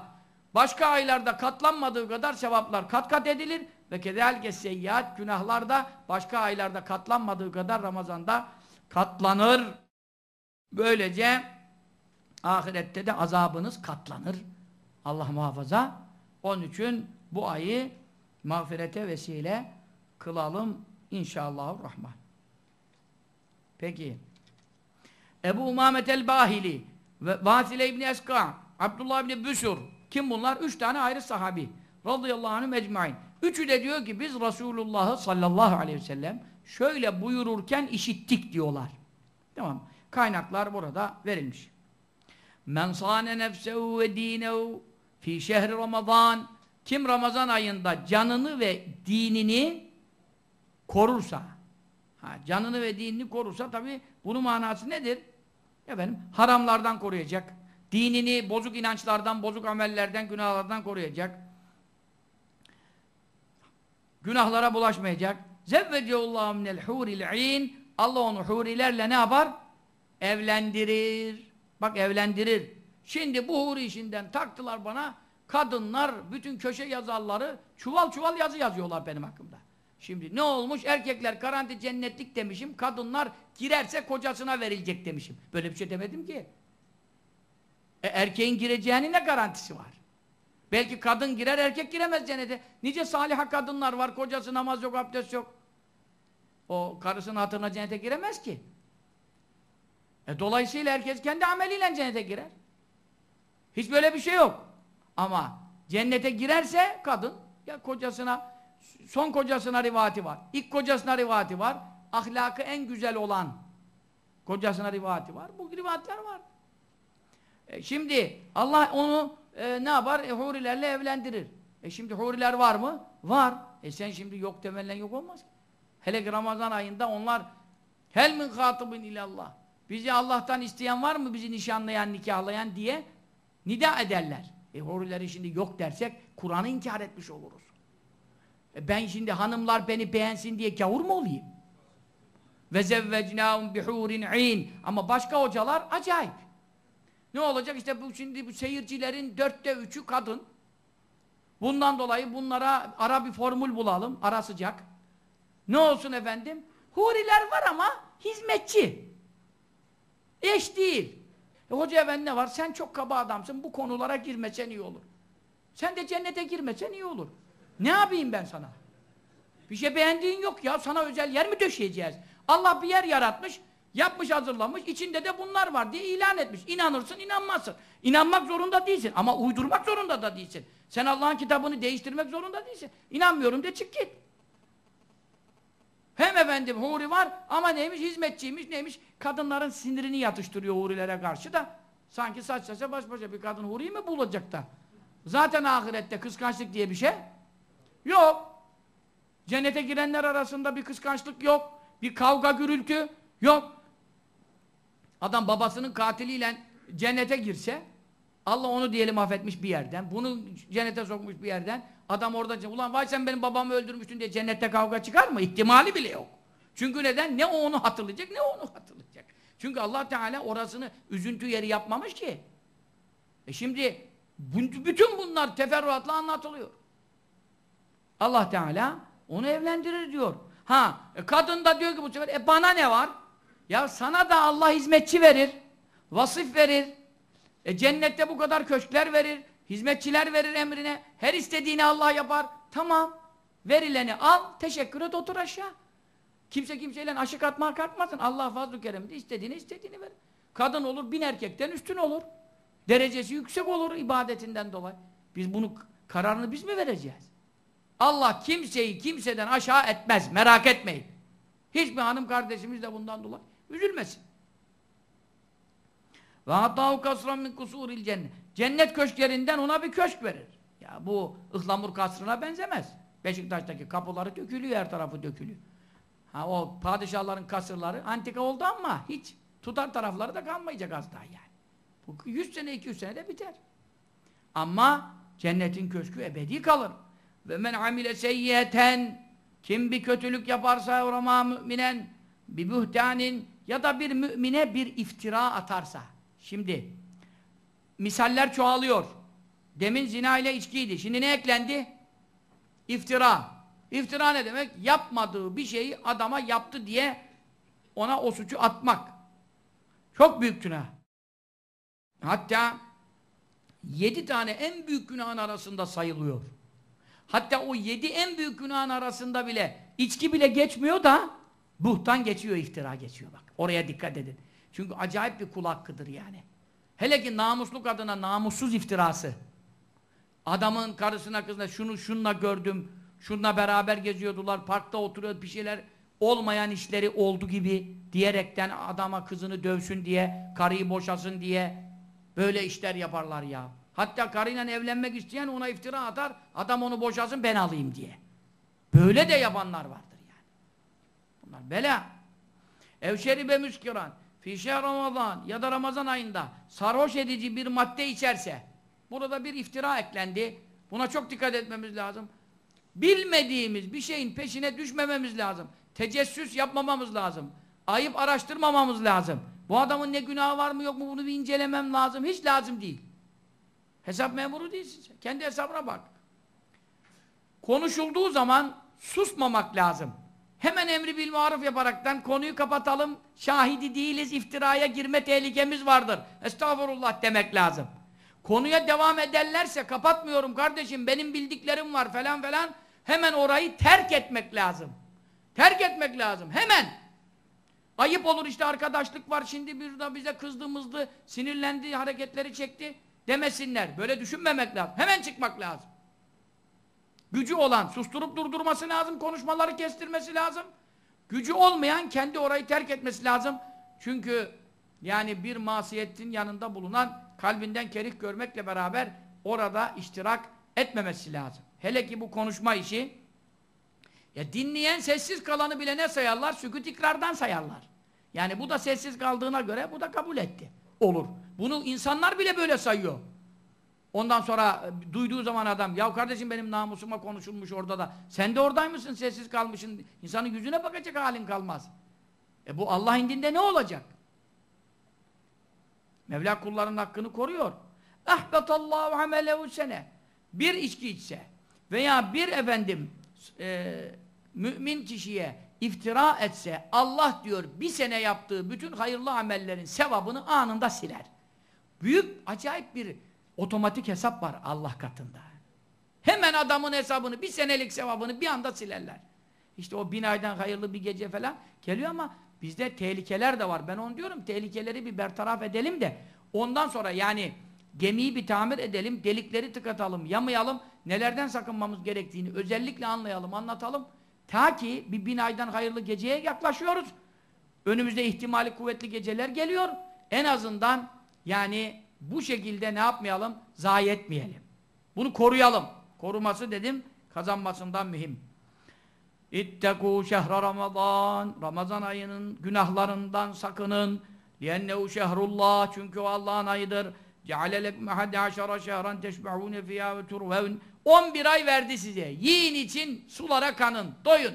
Başka aylarda katlanmadığı kadar sevaplar kat kat edilir ve kezalike seyyiat günahlarda başka aylarda katlanmadığı kadar Ramazan'da katlanır. Böylece ahirette de azabınız katlanır. Allah muhafaza. Onun için bu ayı mağfirete vesile kılalım inşallahurrahman. Peki. Ebu Umamet el-Bahili ve Vasile İbni Eska, Abdullah İbni Büsur. Kim bunlar? Üç tane ayrı sahabi. Radıyallahu anhü mecmain. Üçü de diyor ki biz Resulullah'ı sallallahu aleyhi ve sellem şöyle buyururken işittik diyorlar. Tamam. Kaynaklar burada verilmiş. Men sâne nefsehu ve dînehu fi şehri Ramazan kim Ramazan ayında canını ve dinini korursa ha, canını ve dinini korursa tabi bunun manası nedir? Efendim haramlardan koruyacak. Dinini bozuk inançlardan, bozuk amellerden, günahlardan koruyacak. Günahlara bulaşmayacak. Zevveceullahu minel huril in Allah onu hurilerle ne yapar? Evlendirir. Bak evlendirir. Şimdi bu huri işinden taktılar bana kadınlar, bütün köşe yazarları çuval çuval yazı yazıyorlar benim hakkımda. Şimdi ne olmuş? Erkekler garanti cennetlik demişim. Kadınlar girerse kocasına verilecek demişim. Böyle bir şey demedim ki. E, erkeğin gireceğinin ne garantisi var? Belki kadın girer, erkek giremez cennete. Nice saliha kadınlar var, kocası namaz yok, abdest yok. O karısının hatırına cennete giremez ki. E, dolayısıyla herkes kendi ameliyle cennete girer. Hiç böyle bir şey yok. Ama cennete girerse kadın, ya kocasına, son kocasına rivati var. İlk kocasına rivati var. Ahlakı en güzel olan kocasına rivati var. Bu rivatler var. E, şimdi Allah onu e, ne yapar? E, hurilerle evlendirir. E şimdi huriler var mı? Var. E sen şimdi yok demenle yok olmaz. Hele ki Ramazan ayında onlar hel min hatibin ilallah. Bizi Allah'tan isteyen var mı bizi nişanlayan, nikahlayan diye nida ederler. E hurileri şimdi yok dersek Kur'an'ı inkar etmiş oluruz. E ben şimdi hanımlar beni beğensin diye gavur mu olayım? Ve zevvecnâhum bihurin in. Ama başka hocalar acayip. Ne olacak? İşte bu şimdi bu seyircilerin dörtte üçü kadın. Bundan dolayı bunlara ara bir formül bulalım. Ara sıcak. Ne olsun efendim? Huriler var ama hizmetçi. Eş değil. E hoca efendi ne var? Sen çok kaba adamsın. Bu konulara girmesen iyi olur. Sen de cennete girmesen iyi olur. Ne yapayım ben sana? Bir şey beğendiğin yok ya. Sana özel yer mi döşeyeceğiz? Allah bir yer yaratmış. Yapmış hazırlamış, içinde de bunlar var diye ilan etmiş. İnanırsın, inanmazsın. İnanmak zorunda değilsin ama uydurmak zorunda da değilsin. Sen Allah'ın kitabını değiştirmek zorunda değilsin. İnanmıyorum de çık git. Hem efendim huri var ama neymiş hizmetçiymiş neymiş? Kadınların sinirini yatıştırıyor hurilere karşı da. Sanki saç saça baş başa bir kadın huriyi mi bulacak da? Zaten ahirette kıskançlık diye bir şey yok. Cennete girenler arasında bir kıskançlık yok bir kavga gürültü yok. Adam babasının katiliyle cennete girse Allah onu diyelim affetmiş bir yerden bunu cennete sokmuş bir yerden Adam orada ulan vay sen benim babamı öldürmüştün diye cennette kavga çıkar mı? İhtimali bile yok. Çünkü neden? Ne o onu hatırlayacak ne onu hatırlayacak. Çünkü Allah Teala orasını üzüntü yeri yapmamış ki. E şimdi bütün bunlar teferruatla anlatılıyor. Allah Teala onu evlendirir diyor. Ha e kadın da diyor ki bu sefer e bana ne var? Ya sana da Allah hizmetçi verir. Vasıf verir. E cennette bu kadar köşkler verir. Hizmetçiler verir emrine. Her istediğini Allah yapar. Tamam. Verileni al, teşekkür et, otur aşağı. Kimse kimseyle aşık atmak kalkmasın. Allah fazl-ı keremde istediğini istediğini verir. Kadın olur, bin erkekten üstün olur. Derecesi yüksek olur ibadetinden dolayı. Biz bunu, kararını biz mi vereceğiz? Allah kimseyi kimseden aşağı etmez. Merak etmeyin. Hiçbir hanım kardeşimiz de bundan dolayı üzülmesin. Ve hatta kasran min kusuril cennet. Cennet köşklerinden ona bir köşk verir. Ya bu ıhlamur kasrına benzemez. Beşiktaş'taki kapıları dökülüyor, her tarafı dökülüyor. Ha o padişahların kasırları antika oldu ama hiç tutar tarafları da kalmayacak az daha yani. Bu 100 sene 200 senede biter. Ama cennetin köşkü ebedi kalır. Ve men amile seyyiyeten Kim bir kötülük yaparsa urama müminen bir bühtanin ya da bir mümine bir iftira atarsa. Şimdi misaller çoğalıyor. Demin zina ile içkiydi. Şimdi ne eklendi? İftira. İftira ne demek? Yapmadığı bir şeyi adama yaptı diye ona o suçu atmak. Çok büyük günah. Hatta yedi tane en büyük günahın arasında sayılıyor. Hatta o yedi en büyük günahın arasında bile içki bile geçmiyor da buhtan geçiyor, iftira geçiyor bak. Oraya dikkat edin. Çünkü acayip bir kul hakkıdır yani. Hele ki namuslu kadına namussuz iftirası. Adamın karısına kızına şunu şunla gördüm, şunla beraber geziyordular, parkta oturuyor bir şeyler olmayan işleri oldu gibi diyerekten adama kızını dövsün diye, karıyı boşasın diye böyle işler yaparlar ya. Hatta karıyla evlenmek isteyen ona iftira atar, adam onu boşasın ben alayım diye. Böyle de yapanlar vardır yani. Bunlar bela. Evşeribe müskiran, fişe Ramazan ya da Ramazan ayında sarhoş edici bir madde içerse, burada bir iftira eklendi. Buna çok dikkat etmemiz lazım. Bilmediğimiz bir şeyin peşine düşmememiz lazım. Tecessüs yapmamamız lazım. Ayıp araştırmamamız lazım. Bu adamın ne günahı var mı yok mu bunu bir incelemem lazım. Hiç lazım değil. Hesap memuru değilsin. Kendi hesabına bak. Konuşulduğu zaman susmamak lazım. Hemen emri bil maruf yaparaktan konuyu kapatalım. Şahidi değiliz, iftiraya girme tehlikemiz vardır. Estağfurullah demek lazım. Konuya devam ederlerse kapatmıyorum kardeşim benim bildiklerim var falan falan. Hemen orayı terk etmek lazım. Terk etmek lazım. Hemen. Ayıp olur işte arkadaşlık var şimdi bir de bize kızdığımızdı, sinirlendi, hareketleri çekti demesinler. Böyle düşünmemek lazım. Hemen çıkmak lazım. Gücü olan susturup durdurması lazım, konuşmaları kestirmesi lazım. Gücü olmayan kendi orayı terk etmesi lazım. Çünkü yani bir masiyetin yanında bulunan kalbinden kerih görmekle beraber orada iştirak etmemesi lazım. Hele ki bu konuşma işi ya dinleyen sessiz kalanı bile ne sayarlar? Sükut ikrardan sayarlar. Yani bu da sessiz kaldığına göre bu da kabul etti. Olur. Bunu insanlar bile böyle sayıyor. Ondan sonra e, duyduğu zaman adam ya kardeşim benim namusuma konuşulmuş orada da sen de oradaymışsın sessiz kalmışsın insanın yüzüne bakacak halin kalmaz. E bu Allah indinde ne olacak? Mevla kulların hakkını koruyor. Ahbetallahu amelehu sene. Bir içki içse veya bir efendim e, mümin kişiye iftira etse Allah diyor bir sene yaptığı bütün hayırlı amellerin sevabını anında siler. Büyük acayip bir otomatik hesap var Allah katında. Hemen adamın hesabını bir senelik sevabını bir anda silerler. İşte o bin aydan hayırlı bir gece falan geliyor ama bizde tehlikeler de var. Ben onu diyorum tehlikeleri bir bertaraf edelim de ondan sonra yani gemiyi bir tamir edelim, delikleri tıkatalım, yamayalım, nelerden sakınmamız gerektiğini özellikle anlayalım, anlatalım. Ta ki bir bin aydan hayırlı geceye yaklaşıyoruz. Önümüzde ihtimali kuvvetli geceler geliyor. En azından yani bu şekilde ne yapmayalım? Zayi etmeyelim. Bunu koruyalım. Koruması dedim kazanmasından mühim. İttekû şehre Ramazan. Ramazan ayının günahlarından sakının. Liyennehu şehrullah. Çünkü o Allah'ın ayıdır. Ceale lekum ahadde aşara şehran teşbehûne fiyâ ve turvevn. 11 ay verdi size. Yiyin için sulara kanın. Doyun.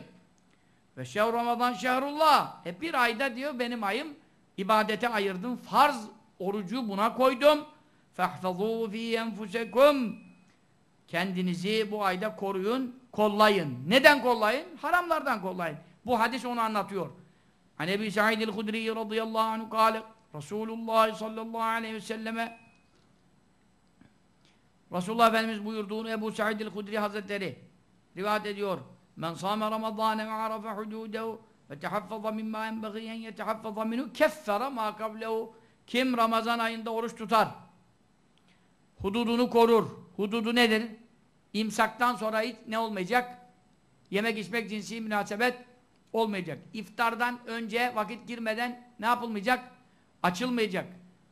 Ve şehr Ramazan şehrullah. Hep bir ayda diyor benim ayım ibadete ayırdım. Farz orucu buna koydum. فَحْفَظُوا ف۪ي اَنْفُسَكُمْ Kendinizi bu ayda koruyun, kollayın. Neden kollayın? Haramlardan kollayın. Bu hadis onu anlatıyor. Hani Ebi Sa'id el-Hudri radıyallahu anhu kâle Resulullah sallallahu aleyhi ve selleme Resulullah Efendimiz buyurduğunu Ebu Sa'id el-Hudri Hazretleri rivayet ediyor. Men sâme Ramazâne ve arafe hudûdehu ve tehaffaza mimma enbeği en yetehaffaza minhu keffere ma kavlehu kim Ramazan ayında oruç tutar hududunu korur. Hududu nedir? İmsaktan sonra hiç ne olmayacak? Yemek içmek cinsi münasebet olmayacak. İftardan önce vakit girmeden ne yapılmayacak? Açılmayacak.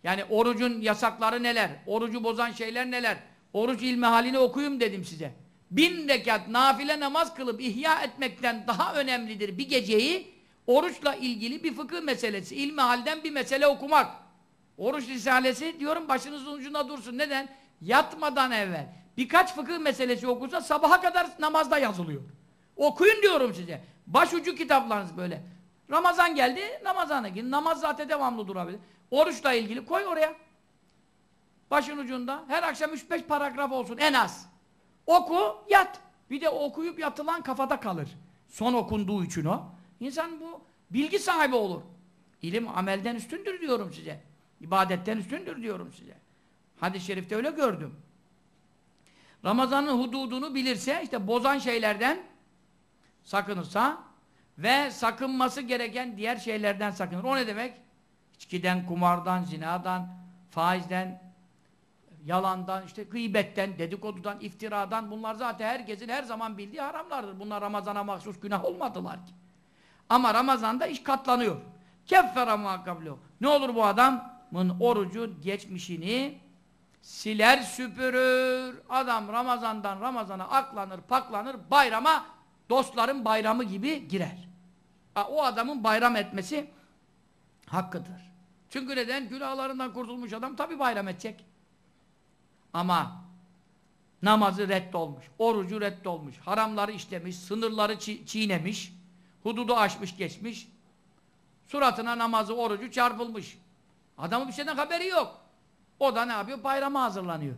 Yani orucun yasakları neler? Orucu bozan şeyler neler? Oruç ilmi halini okuyayım dedim size. Bin rekat nafile namaz kılıp ihya etmekten daha önemlidir bir geceyi oruçla ilgili bir fıkıh meselesi. İlmi halden bir mesele okumak. Oruç risalesi diyorum başınızın ucunda dursun. Neden? Yatmadan evvel birkaç fıkıh meselesi okursa sabaha kadar namazda yazılıyor. Okuyun diyorum size. Başucu kitaplarınız böyle. Ramazan geldi, Ramazan'a gidin. Namaz zaten devamlı durabilir. Oruçla ilgili koy oraya. Başın ucunda. Her akşam 3-5 paragraf olsun en az. Oku, yat. Bir de okuyup yatılan kafada kalır. Son okunduğu için o. İnsan bu bilgi sahibi olur. İlim amelden üstündür diyorum size. İbadetten üstündür diyorum size. Hadis-i şerifte öyle gördüm. Ramazanın hududunu bilirse, işte bozan şeylerden sakınırsa ve sakınması gereken diğer şeylerden sakınır. O ne demek? İçkiden, kumardan, zinadan, faizden, yalandan, işte gıybetten, dedikodudan, iftiradan bunlar zaten herkesin her zaman bildiği haramlardır. Bunlar Ramazan'a mahsus günah olmadılar ki. Ama Ramazan'da iş katlanıyor. Keffera muhakkablu. Ne olur bu adamın orucu geçmişini siler süpürür. Adam Ramazan'dan Ramazan'a aklanır, paklanır, bayrama dostların bayramı gibi girer. O adamın bayram etmesi hakkıdır. Çünkü neden? Günahlarından kurtulmuş adam tabi bayram edecek. Ama namazı reddolmuş, orucu reddolmuş, haramları işlemiş, sınırları çi çiğnemiş, hududu aşmış geçmiş, suratına namazı, orucu çarpılmış. Adamın bir şeyden haberi yok. O da ne yapıyor? Bayrama hazırlanıyor.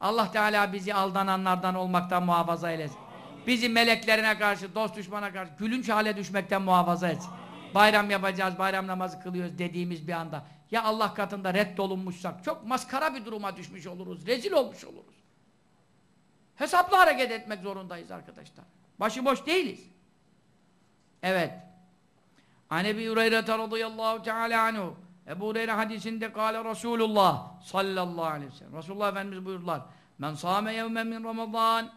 Allah Teala bizi aldananlardan olmaktan muhafaza eylesin. Bizi meleklerine karşı, dost düşmana karşı gülünç hale düşmekten muhafaza etsin. Bayram yapacağız, bayram namazı kılıyoruz dediğimiz bir anda ya Allah katında reddolunmuşsak çok maskara bir duruma düşmüş oluruz, rezil olmuş oluruz. Hesaplı hareket etmek zorundayız arkadaşlar. Başıboş değiliz. Evet. Anebi Hureyre radıyallahu teala anhu Ebu Hureyre hadisinde kâle Resulullah sallallahu aleyhi ve sellem. Resulullah Efendimiz buyurdular. Men sâme yevmen min Ramazan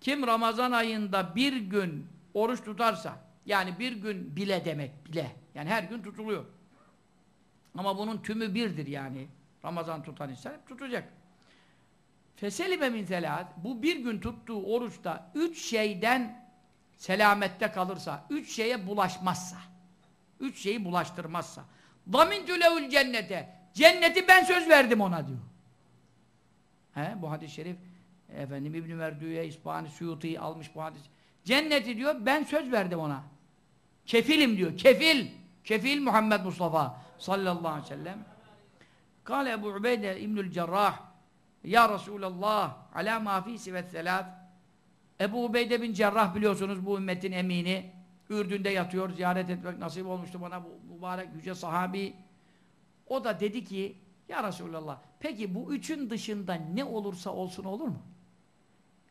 kim Ramazan ayında bir gün oruç tutarsa yani bir gün bile demek bile. Yani her gün tutuluyor. Ama bunun tümü birdir yani. Ramazan tutan insan tutacak. Feselime min selat bu bir gün tuttuğu oruçta üç şeyden selamette kalırsa, üç şeye bulaşmazsa, üç şeyi bulaştırmazsa damintü lehul cennete cenneti ben söz verdim ona diyor. He, bu hadis-i şerif efendim İbn-i Merdü'ye İspani Suyuti'yi almış bu hadis. Cenneti diyor ben söz verdim ona. Kefilim diyor. Kefil. Kefil Muhammed Mustafa sallallahu aleyhi ve sellem. Kale Ebu Ubeyde İbnül Cerrah Ya Resulallah ala ma fi sivet selat Ebu Ubeyde bin Cerrah biliyorsunuz bu ümmetin emini Ürdün'de yatıyor. Ziyaret etmek nasip olmuştu bana bu mübarek yüce sahabi. O da dedi ki Ya Resulallah peki bu üçün dışında ne olursa olsun olur mu?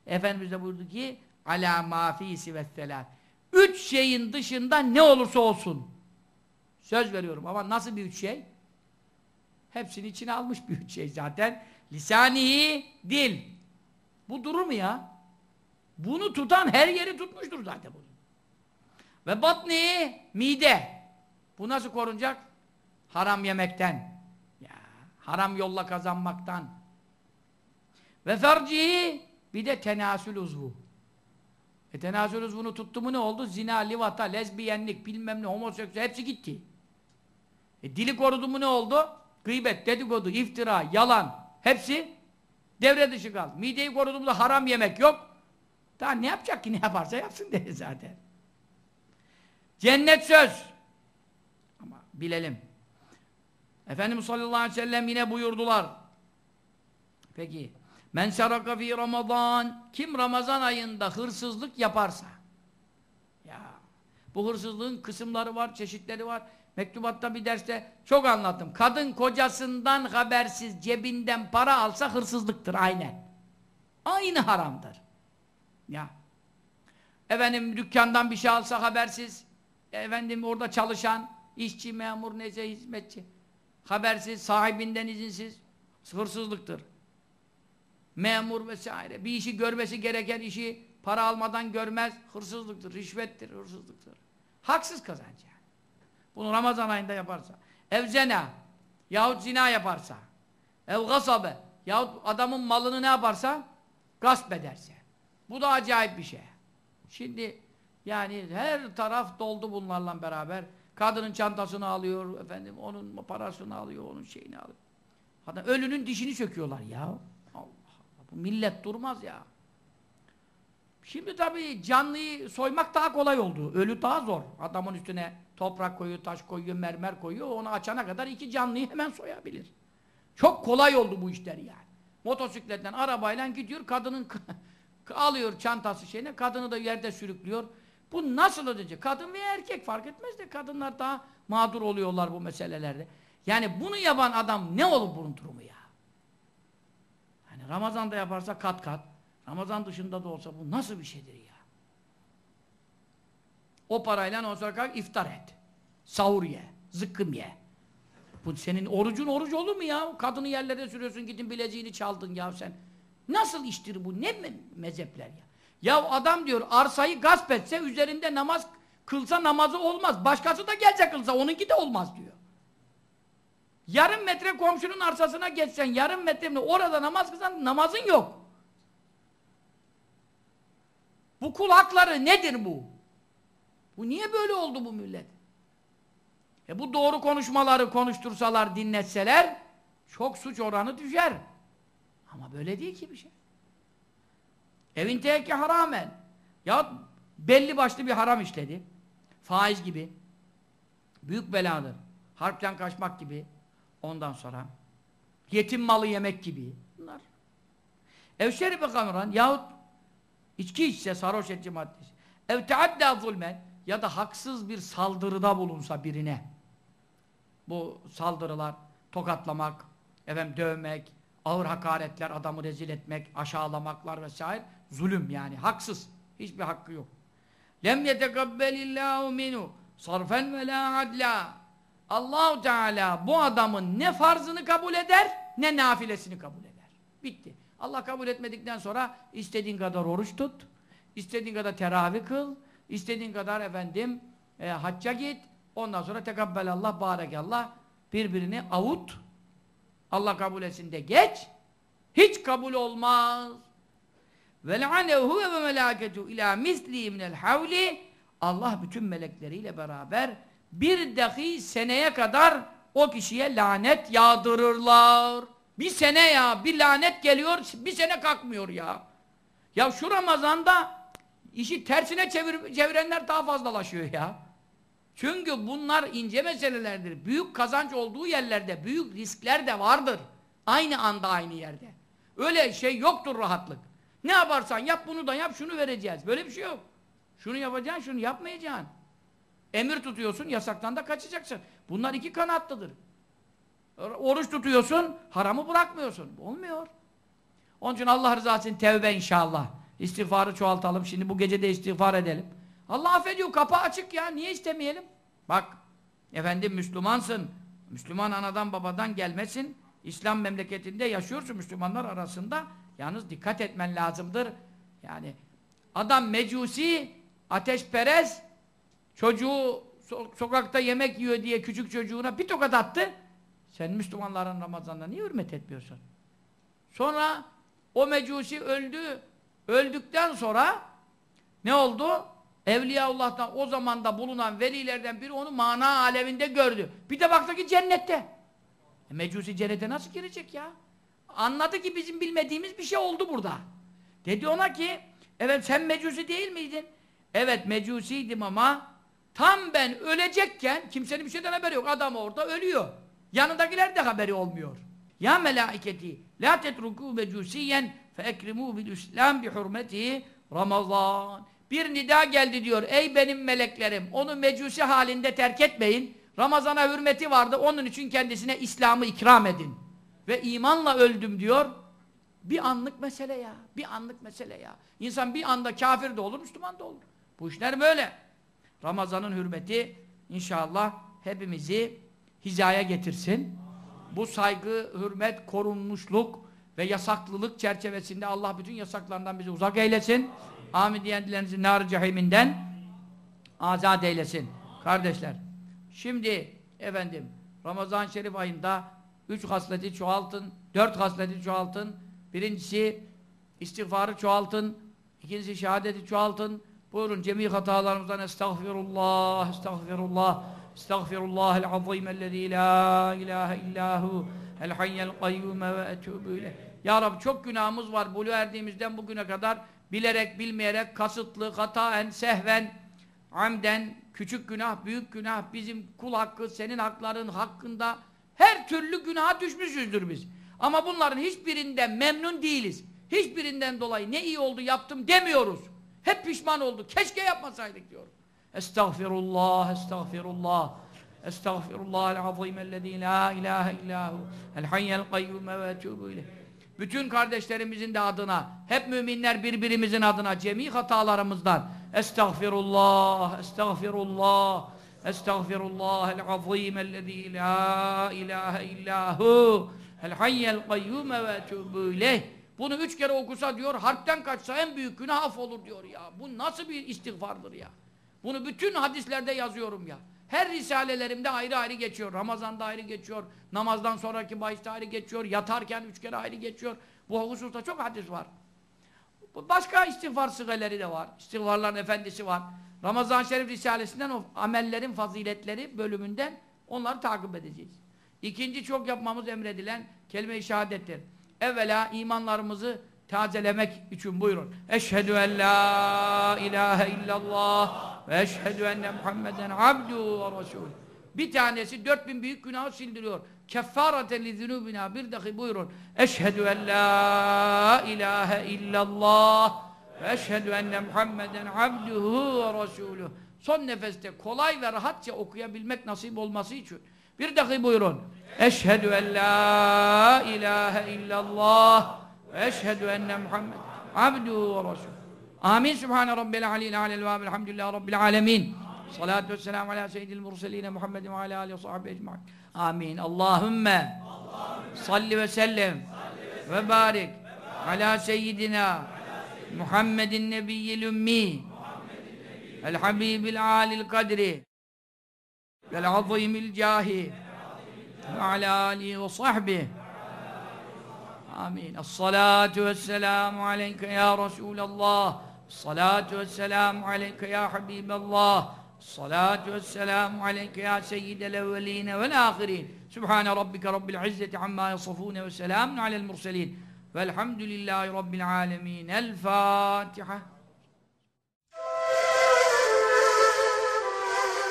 Efendimiz de buyurdu ki ala ma fi sivet selat Üç şeyin dışında ne olursa olsun. Söz veriyorum ama nasıl bir üç şey? Hepsini içine almış bir üç şey zaten. Lisanihi, dil. Bu durur mu ya? Bunu tutan her yeri tutmuştur zaten bunu. Ve batni, mide. Bu nasıl korunacak? Haram yemekten. Ya, haram yolla kazanmaktan. Ve fercihi, bir de tenasül uzvu. E tenasül uzvunu tuttu mu ne oldu? Zina, livata, lezbiyenlik, bilmem ne, homoseksüel hepsi gitti. E dili korudu mu ne oldu? Gıybet, dedikodu, iftira, yalan hepsi devre dışı kaldı. Mideyi korudu mu da haram yemek yok. Daha ne yapacak ki? Ne yaparsa yapsın dedi zaten. Cennet söz. Ama bilelim. Efendimiz sallallahu aleyhi ve sellem yine buyurdular. Peki. Men seraka fi Ramazan kim Ramazan ayında hırsızlık yaparsa ya bu hırsızlığın kısımları var, çeşitleri var. Mektubatta bir derste çok anlattım. Kadın kocasından habersiz cebinden para alsa hırsızlıktır aynen. Aynı haramdır. Ya. Efendim dükkandan bir şey alsa habersiz efendim orada çalışan işçi, memur, neyse hizmetçi habersiz, sahibinden izinsiz hırsızlıktır memur vesaire bir işi görmesi gereken işi para almadan görmez hırsızlıktır, rişvettir, hırsızlıktır. Haksız kazanç yani. Bunu Ramazan ayında yaparsa. Ev zena yahut zina yaparsa. Ev gasabe yahut adamın malını ne yaparsa gasp ederse. Bu da acayip bir şey. Şimdi yani her taraf doldu bunlarla beraber. Kadının çantasını alıyor efendim, onun parasını alıyor, onun şeyini alıyor. Hatta ölünün dişini söküyorlar ya. Millet durmaz ya. Şimdi tabii canlıyı soymak daha kolay oldu. Ölü daha zor. Adamın üstüne toprak koyuyor, taş koyuyor, mermer koyuyor. Onu açana kadar iki canlıyı hemen soyabilir. Çok kolay oldu bu işler yani. Motosikletten, arabayla gidiyor, kadının alıyor çantası şeyine, kadını da yerde sürüklüyor. Bu nasıl ödeyecek? Kadın veya erkek fark etmez de kadınlar daha mağdur oluyorlar bu meselelerde. Yani bunu yapan adam ne olur bunun durumu ya? Yani Ramazan'da yaparsa kat kat, Ramazan dışında da olsa bu nasıl bir şeydir ya? O parayla ondan sonra kalk iftar et. Sahur ye, zıkkım ye. Bu senin orucun oruç olur mu ya? Kadını yerlere sürüyorsun, gidin bileziğini çaldın ya sen. Nasıl iştir bu? Ne me mezhepler ya? Ya adam diyor arsayı gasp etse, üzerinde namaz kılsa namazı olmaz. Başkası da gelse kılsa onunki de olmaz diyor. Yarım metre komşunun arsasına geçsen, yarım metre orada namaz kılsan namazın yok. Bu kul hakları nedir bu? Bu niye böyle oldu bu millet? E bu doğru konuşmaları konuştursalar, dinletseler çok suç oranı düşer. Ama böyle değil ki bir şey. Evin teki haramen. Ya belli başlı bir haram işledi. Faiz gibi. Büyük beladır. Harpten kaçmak gibi. Ondan sonra yetim malı yemek gibi. Bunlar. Ev şeribe kameran yahut içki içse sarhoş edici maddesi. Ev teadda zulmen ya da haksız bir saldırıda bulunsa birine. Bu saldırılar, tokatlamak, efendim dövmek, ağır hakaretler, adamı rezil etmek, aşağılamaklar vesaire zulüm yani haksız. Hiçbir hakkı yok. Lem yetekabbelillahu minu sarfen ve la adla. Allahu Teala bu adamın ne farzını kabul eder ne nafilesini kabul eder. Bitti. Allah kabul etmedikten sonra istediğin kadar oruç tut, istediğin kadar teravih kıl, istediğin kadar efendim e, hacca git. Ondan sonra tekabbelallah, barekallah birbirini avut. Allah kabul etsin de geç. Hiç kabul olmaz. Ve le'anehu ve melâketu ilâ misli minel Allah bütün melekleriyle beraber bir dahi seneye kadar o kişiye lanet yağdırırlar. Bir sene ya, bir lanet geliyor, bir sene kalkmıyor ya. Ya şu Ramazan'da işi tersine çevir, çevirenler daha fazlalaşıyor ya. Çünkü bunlar ince meselelerdir. Büyük kazanç olduğu yerlerde büyük riskler de vardır. Aynı anda aynı yerde. Öyle şey yoktur rahatlık. Ne yaparsan yap bunu da yap şunu vereceğiz. Böyle bir şey yok. Şunu yapacaksın şunu yapmayacaksın. Emir tutuyorsun yasaktan da kaçacaksın. Bunlar iki kanatlıdır. Oruç tutuyorsun haramı bırakmıyorsun. Olmuyor. Onun için Allah rızası için tevbe inşallah. İstiğfarı çoğaltalım. Şimdi bu gece de istiğfar edelim. Allah affediyor. Kapı açık ya. Niye istemeyelim? Bak. Efendim Müslümansın. Müslüman anadan babadan gelmesin. İslam memleketinde yaşıyorsun Müslümanlar arasında. Yalnız dikkat etmen lazımdır. Yani adam mecusi, ateşperest, çocuğu so sokakta yemek yiyor diye küçük çocuğuna bir tokat attı. Sen Müslümanların Ramazan'da niye hürmet etmiyorsun? Sonra o mecusi öldü. Öldükten sonra ne oldu? Evliyaullah'tan o zamanda bulunan velilerden biri onu mana aleminde gördü. Bir de baktı ki cennette. E, mecusi cennete nasıl girecek ya? Anladı ki bizim bilmediğimiz bir şey oldu burada. Dedi ona ki, evet sen mecusi değil miydin? Evet mecusiydim ama tam ben ölecekken kimsenin bir şeyden haberi yok. Adam orada ölüyor. Yanındakiler de haberi olmuyor. Ya melaiketi la tetruku mecusiyen fe ekrimu bil islam bi hurmeti Ramazan. Bir nida geldi diyor. Ey benim meleklerim onu mecusi halinde terk etmeyin. Ramazana hürmeti vardı. Onun için kendisine İslam'ı ikram edin. Ve imanla öldüm diyor. Bir anlık mesele ya. Bir anlık mesele ya. İnsan bir anda kafir de olur, Müslüman da olur. Bu işler böyle. Ramazan'ın hürmeti inşallah hepimizi hizaya getirsin. Bu saygı, hürmet, korunmuşluk ve yasaklılık çerçevesinde Allah bütün yasaklarından bizi uzak eylesin. Amin diyen dilerinizin nar cehiminden azat eylesin. Kardeşler, şimdi efendim Ramazan-ı Şerif ayında üç hasleti çoğaltın, dört hasleti çoğaltın. Birincisi istiğfarı çoğaltın, ikincisi şehadeti çoğaltın. Buyurun cemi hatalarımızdan estağfirullah, estağfirullah, estağfirullahel azim ellezî la ilahe illahu el hayyel kayyume ve etûbü Ya Rabbi çok günahımız var. Bulu erdiğimizden bugüne kadar bilerek, bilmeyerek, kasıtlı, hataen, sehven, amden, küçük günah, büyük günah, bizim kul hakkı, senin hakların hakkında her türlü günaha düşmüşüzdür biz. Ama bunların hiçbirinden memnun değiliz. Hiçbirinden dolayı ne iyi oldu yaptım demiyoruz. Hep pişman olduk. Keşke yapmasaydık diyoruz. Estağfirullah, estağfirullah. Estağfirullah el-azim ellezî la ilahe illâhu el hayyel kayyume ve etûbü ileyh. Bütün kardeşlerimizin de adına, hep müminler birbirimizin adına, cemi hatalarımızdan Estağfirullah, estağfirullah, estağfirullah el-azim ellezî la ilahe illâhu el hayyel kayyume ve etûbü ileyh. Bunu üç kere okusa diyor, harpten kaçsa en büyük günah affolur diyor ya. Bu nasıl bir istiğfardır ya. Bunu bütün hadislerde yazıyorum ya. Her risalelerimde ayrı ayrı geçiyor. Ramazan'da ayrı geçiyor. Namazdan sonraki bahiste ayrı geçiyor. Yatarken üç kere ayrı geçiyor. Bu hususta çok hadis var. Başka istiğfar sıgeleri de var. İstiğfarların efendisi var. Ramazan-ı Şerif Risalesinden o amellerin faziletleri bölümünden onları takip edeceğiz. İkinci çok yapmamız emredilen kelime-i şehadettir. Evvela imanlarımızı tazelemek için buyurun. Eşhedü en la ilahe illallah ve eşhedü enne Muhammeden abdu ve resul. Bir tanesi 4000 büyük günahı sildiriyor. Keffareten li zunubina. Bir dahi buyurun. Eşhedü en la ilahe illallah ve eşhedü enne Muhammeden abduhu ve resuluh. Son nefeste kolay ve rahatça okuyabilmek nasip olması için. Bir dahi buyurun. Eşhedü en la ilahe illallah ve eşhedü enne Muhammed abduhu ve resul. Amin. Sübhane Rabbil aleyhi aleyhi ve elhamdülillahi Rabbil alemin. Salatu vesselamu ala seyyidil murseline Muhammedin ve ala aleyhi ve sahibi ecma'in. Amin. Allahümme salli ve sellem ve barik ala seyyidina محمد النبي الأمي الحبيب العالي القدر العظيم الجاه وعلى آله وصحبه. آمين. الصلاة والسلام عليك يا رسول الله الصلاة والسلام عليك يا حبيب الله الصلاة والسلام عليك يا سيد الأولين والآخرين. سبحان ربك رب العزة عما يصفون وسلام على المرسلين. Velhamdülillahi rabbil alemin. El Fatiha.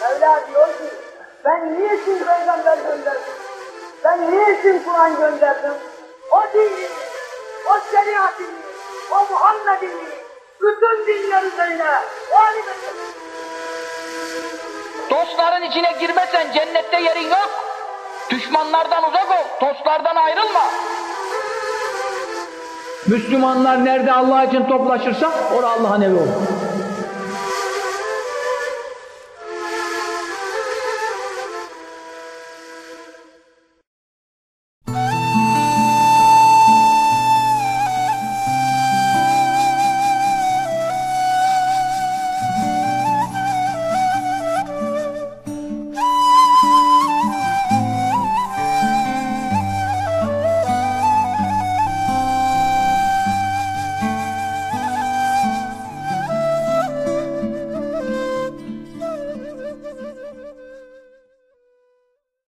Mevla diyor ki ben niçin peygamber gönderdim? Ben niçin Kur'an gönderdim? O dini, o şeriatini, o Muhammed'ini bütün dinler üzerine valim. Dostların içine girmesen cennette yerin yok. Düşmanlardan uzak ol, dostlardan ayrılma. Müslümanlar nerede Allah için toplaşırsa orada Allah'ın evi olur.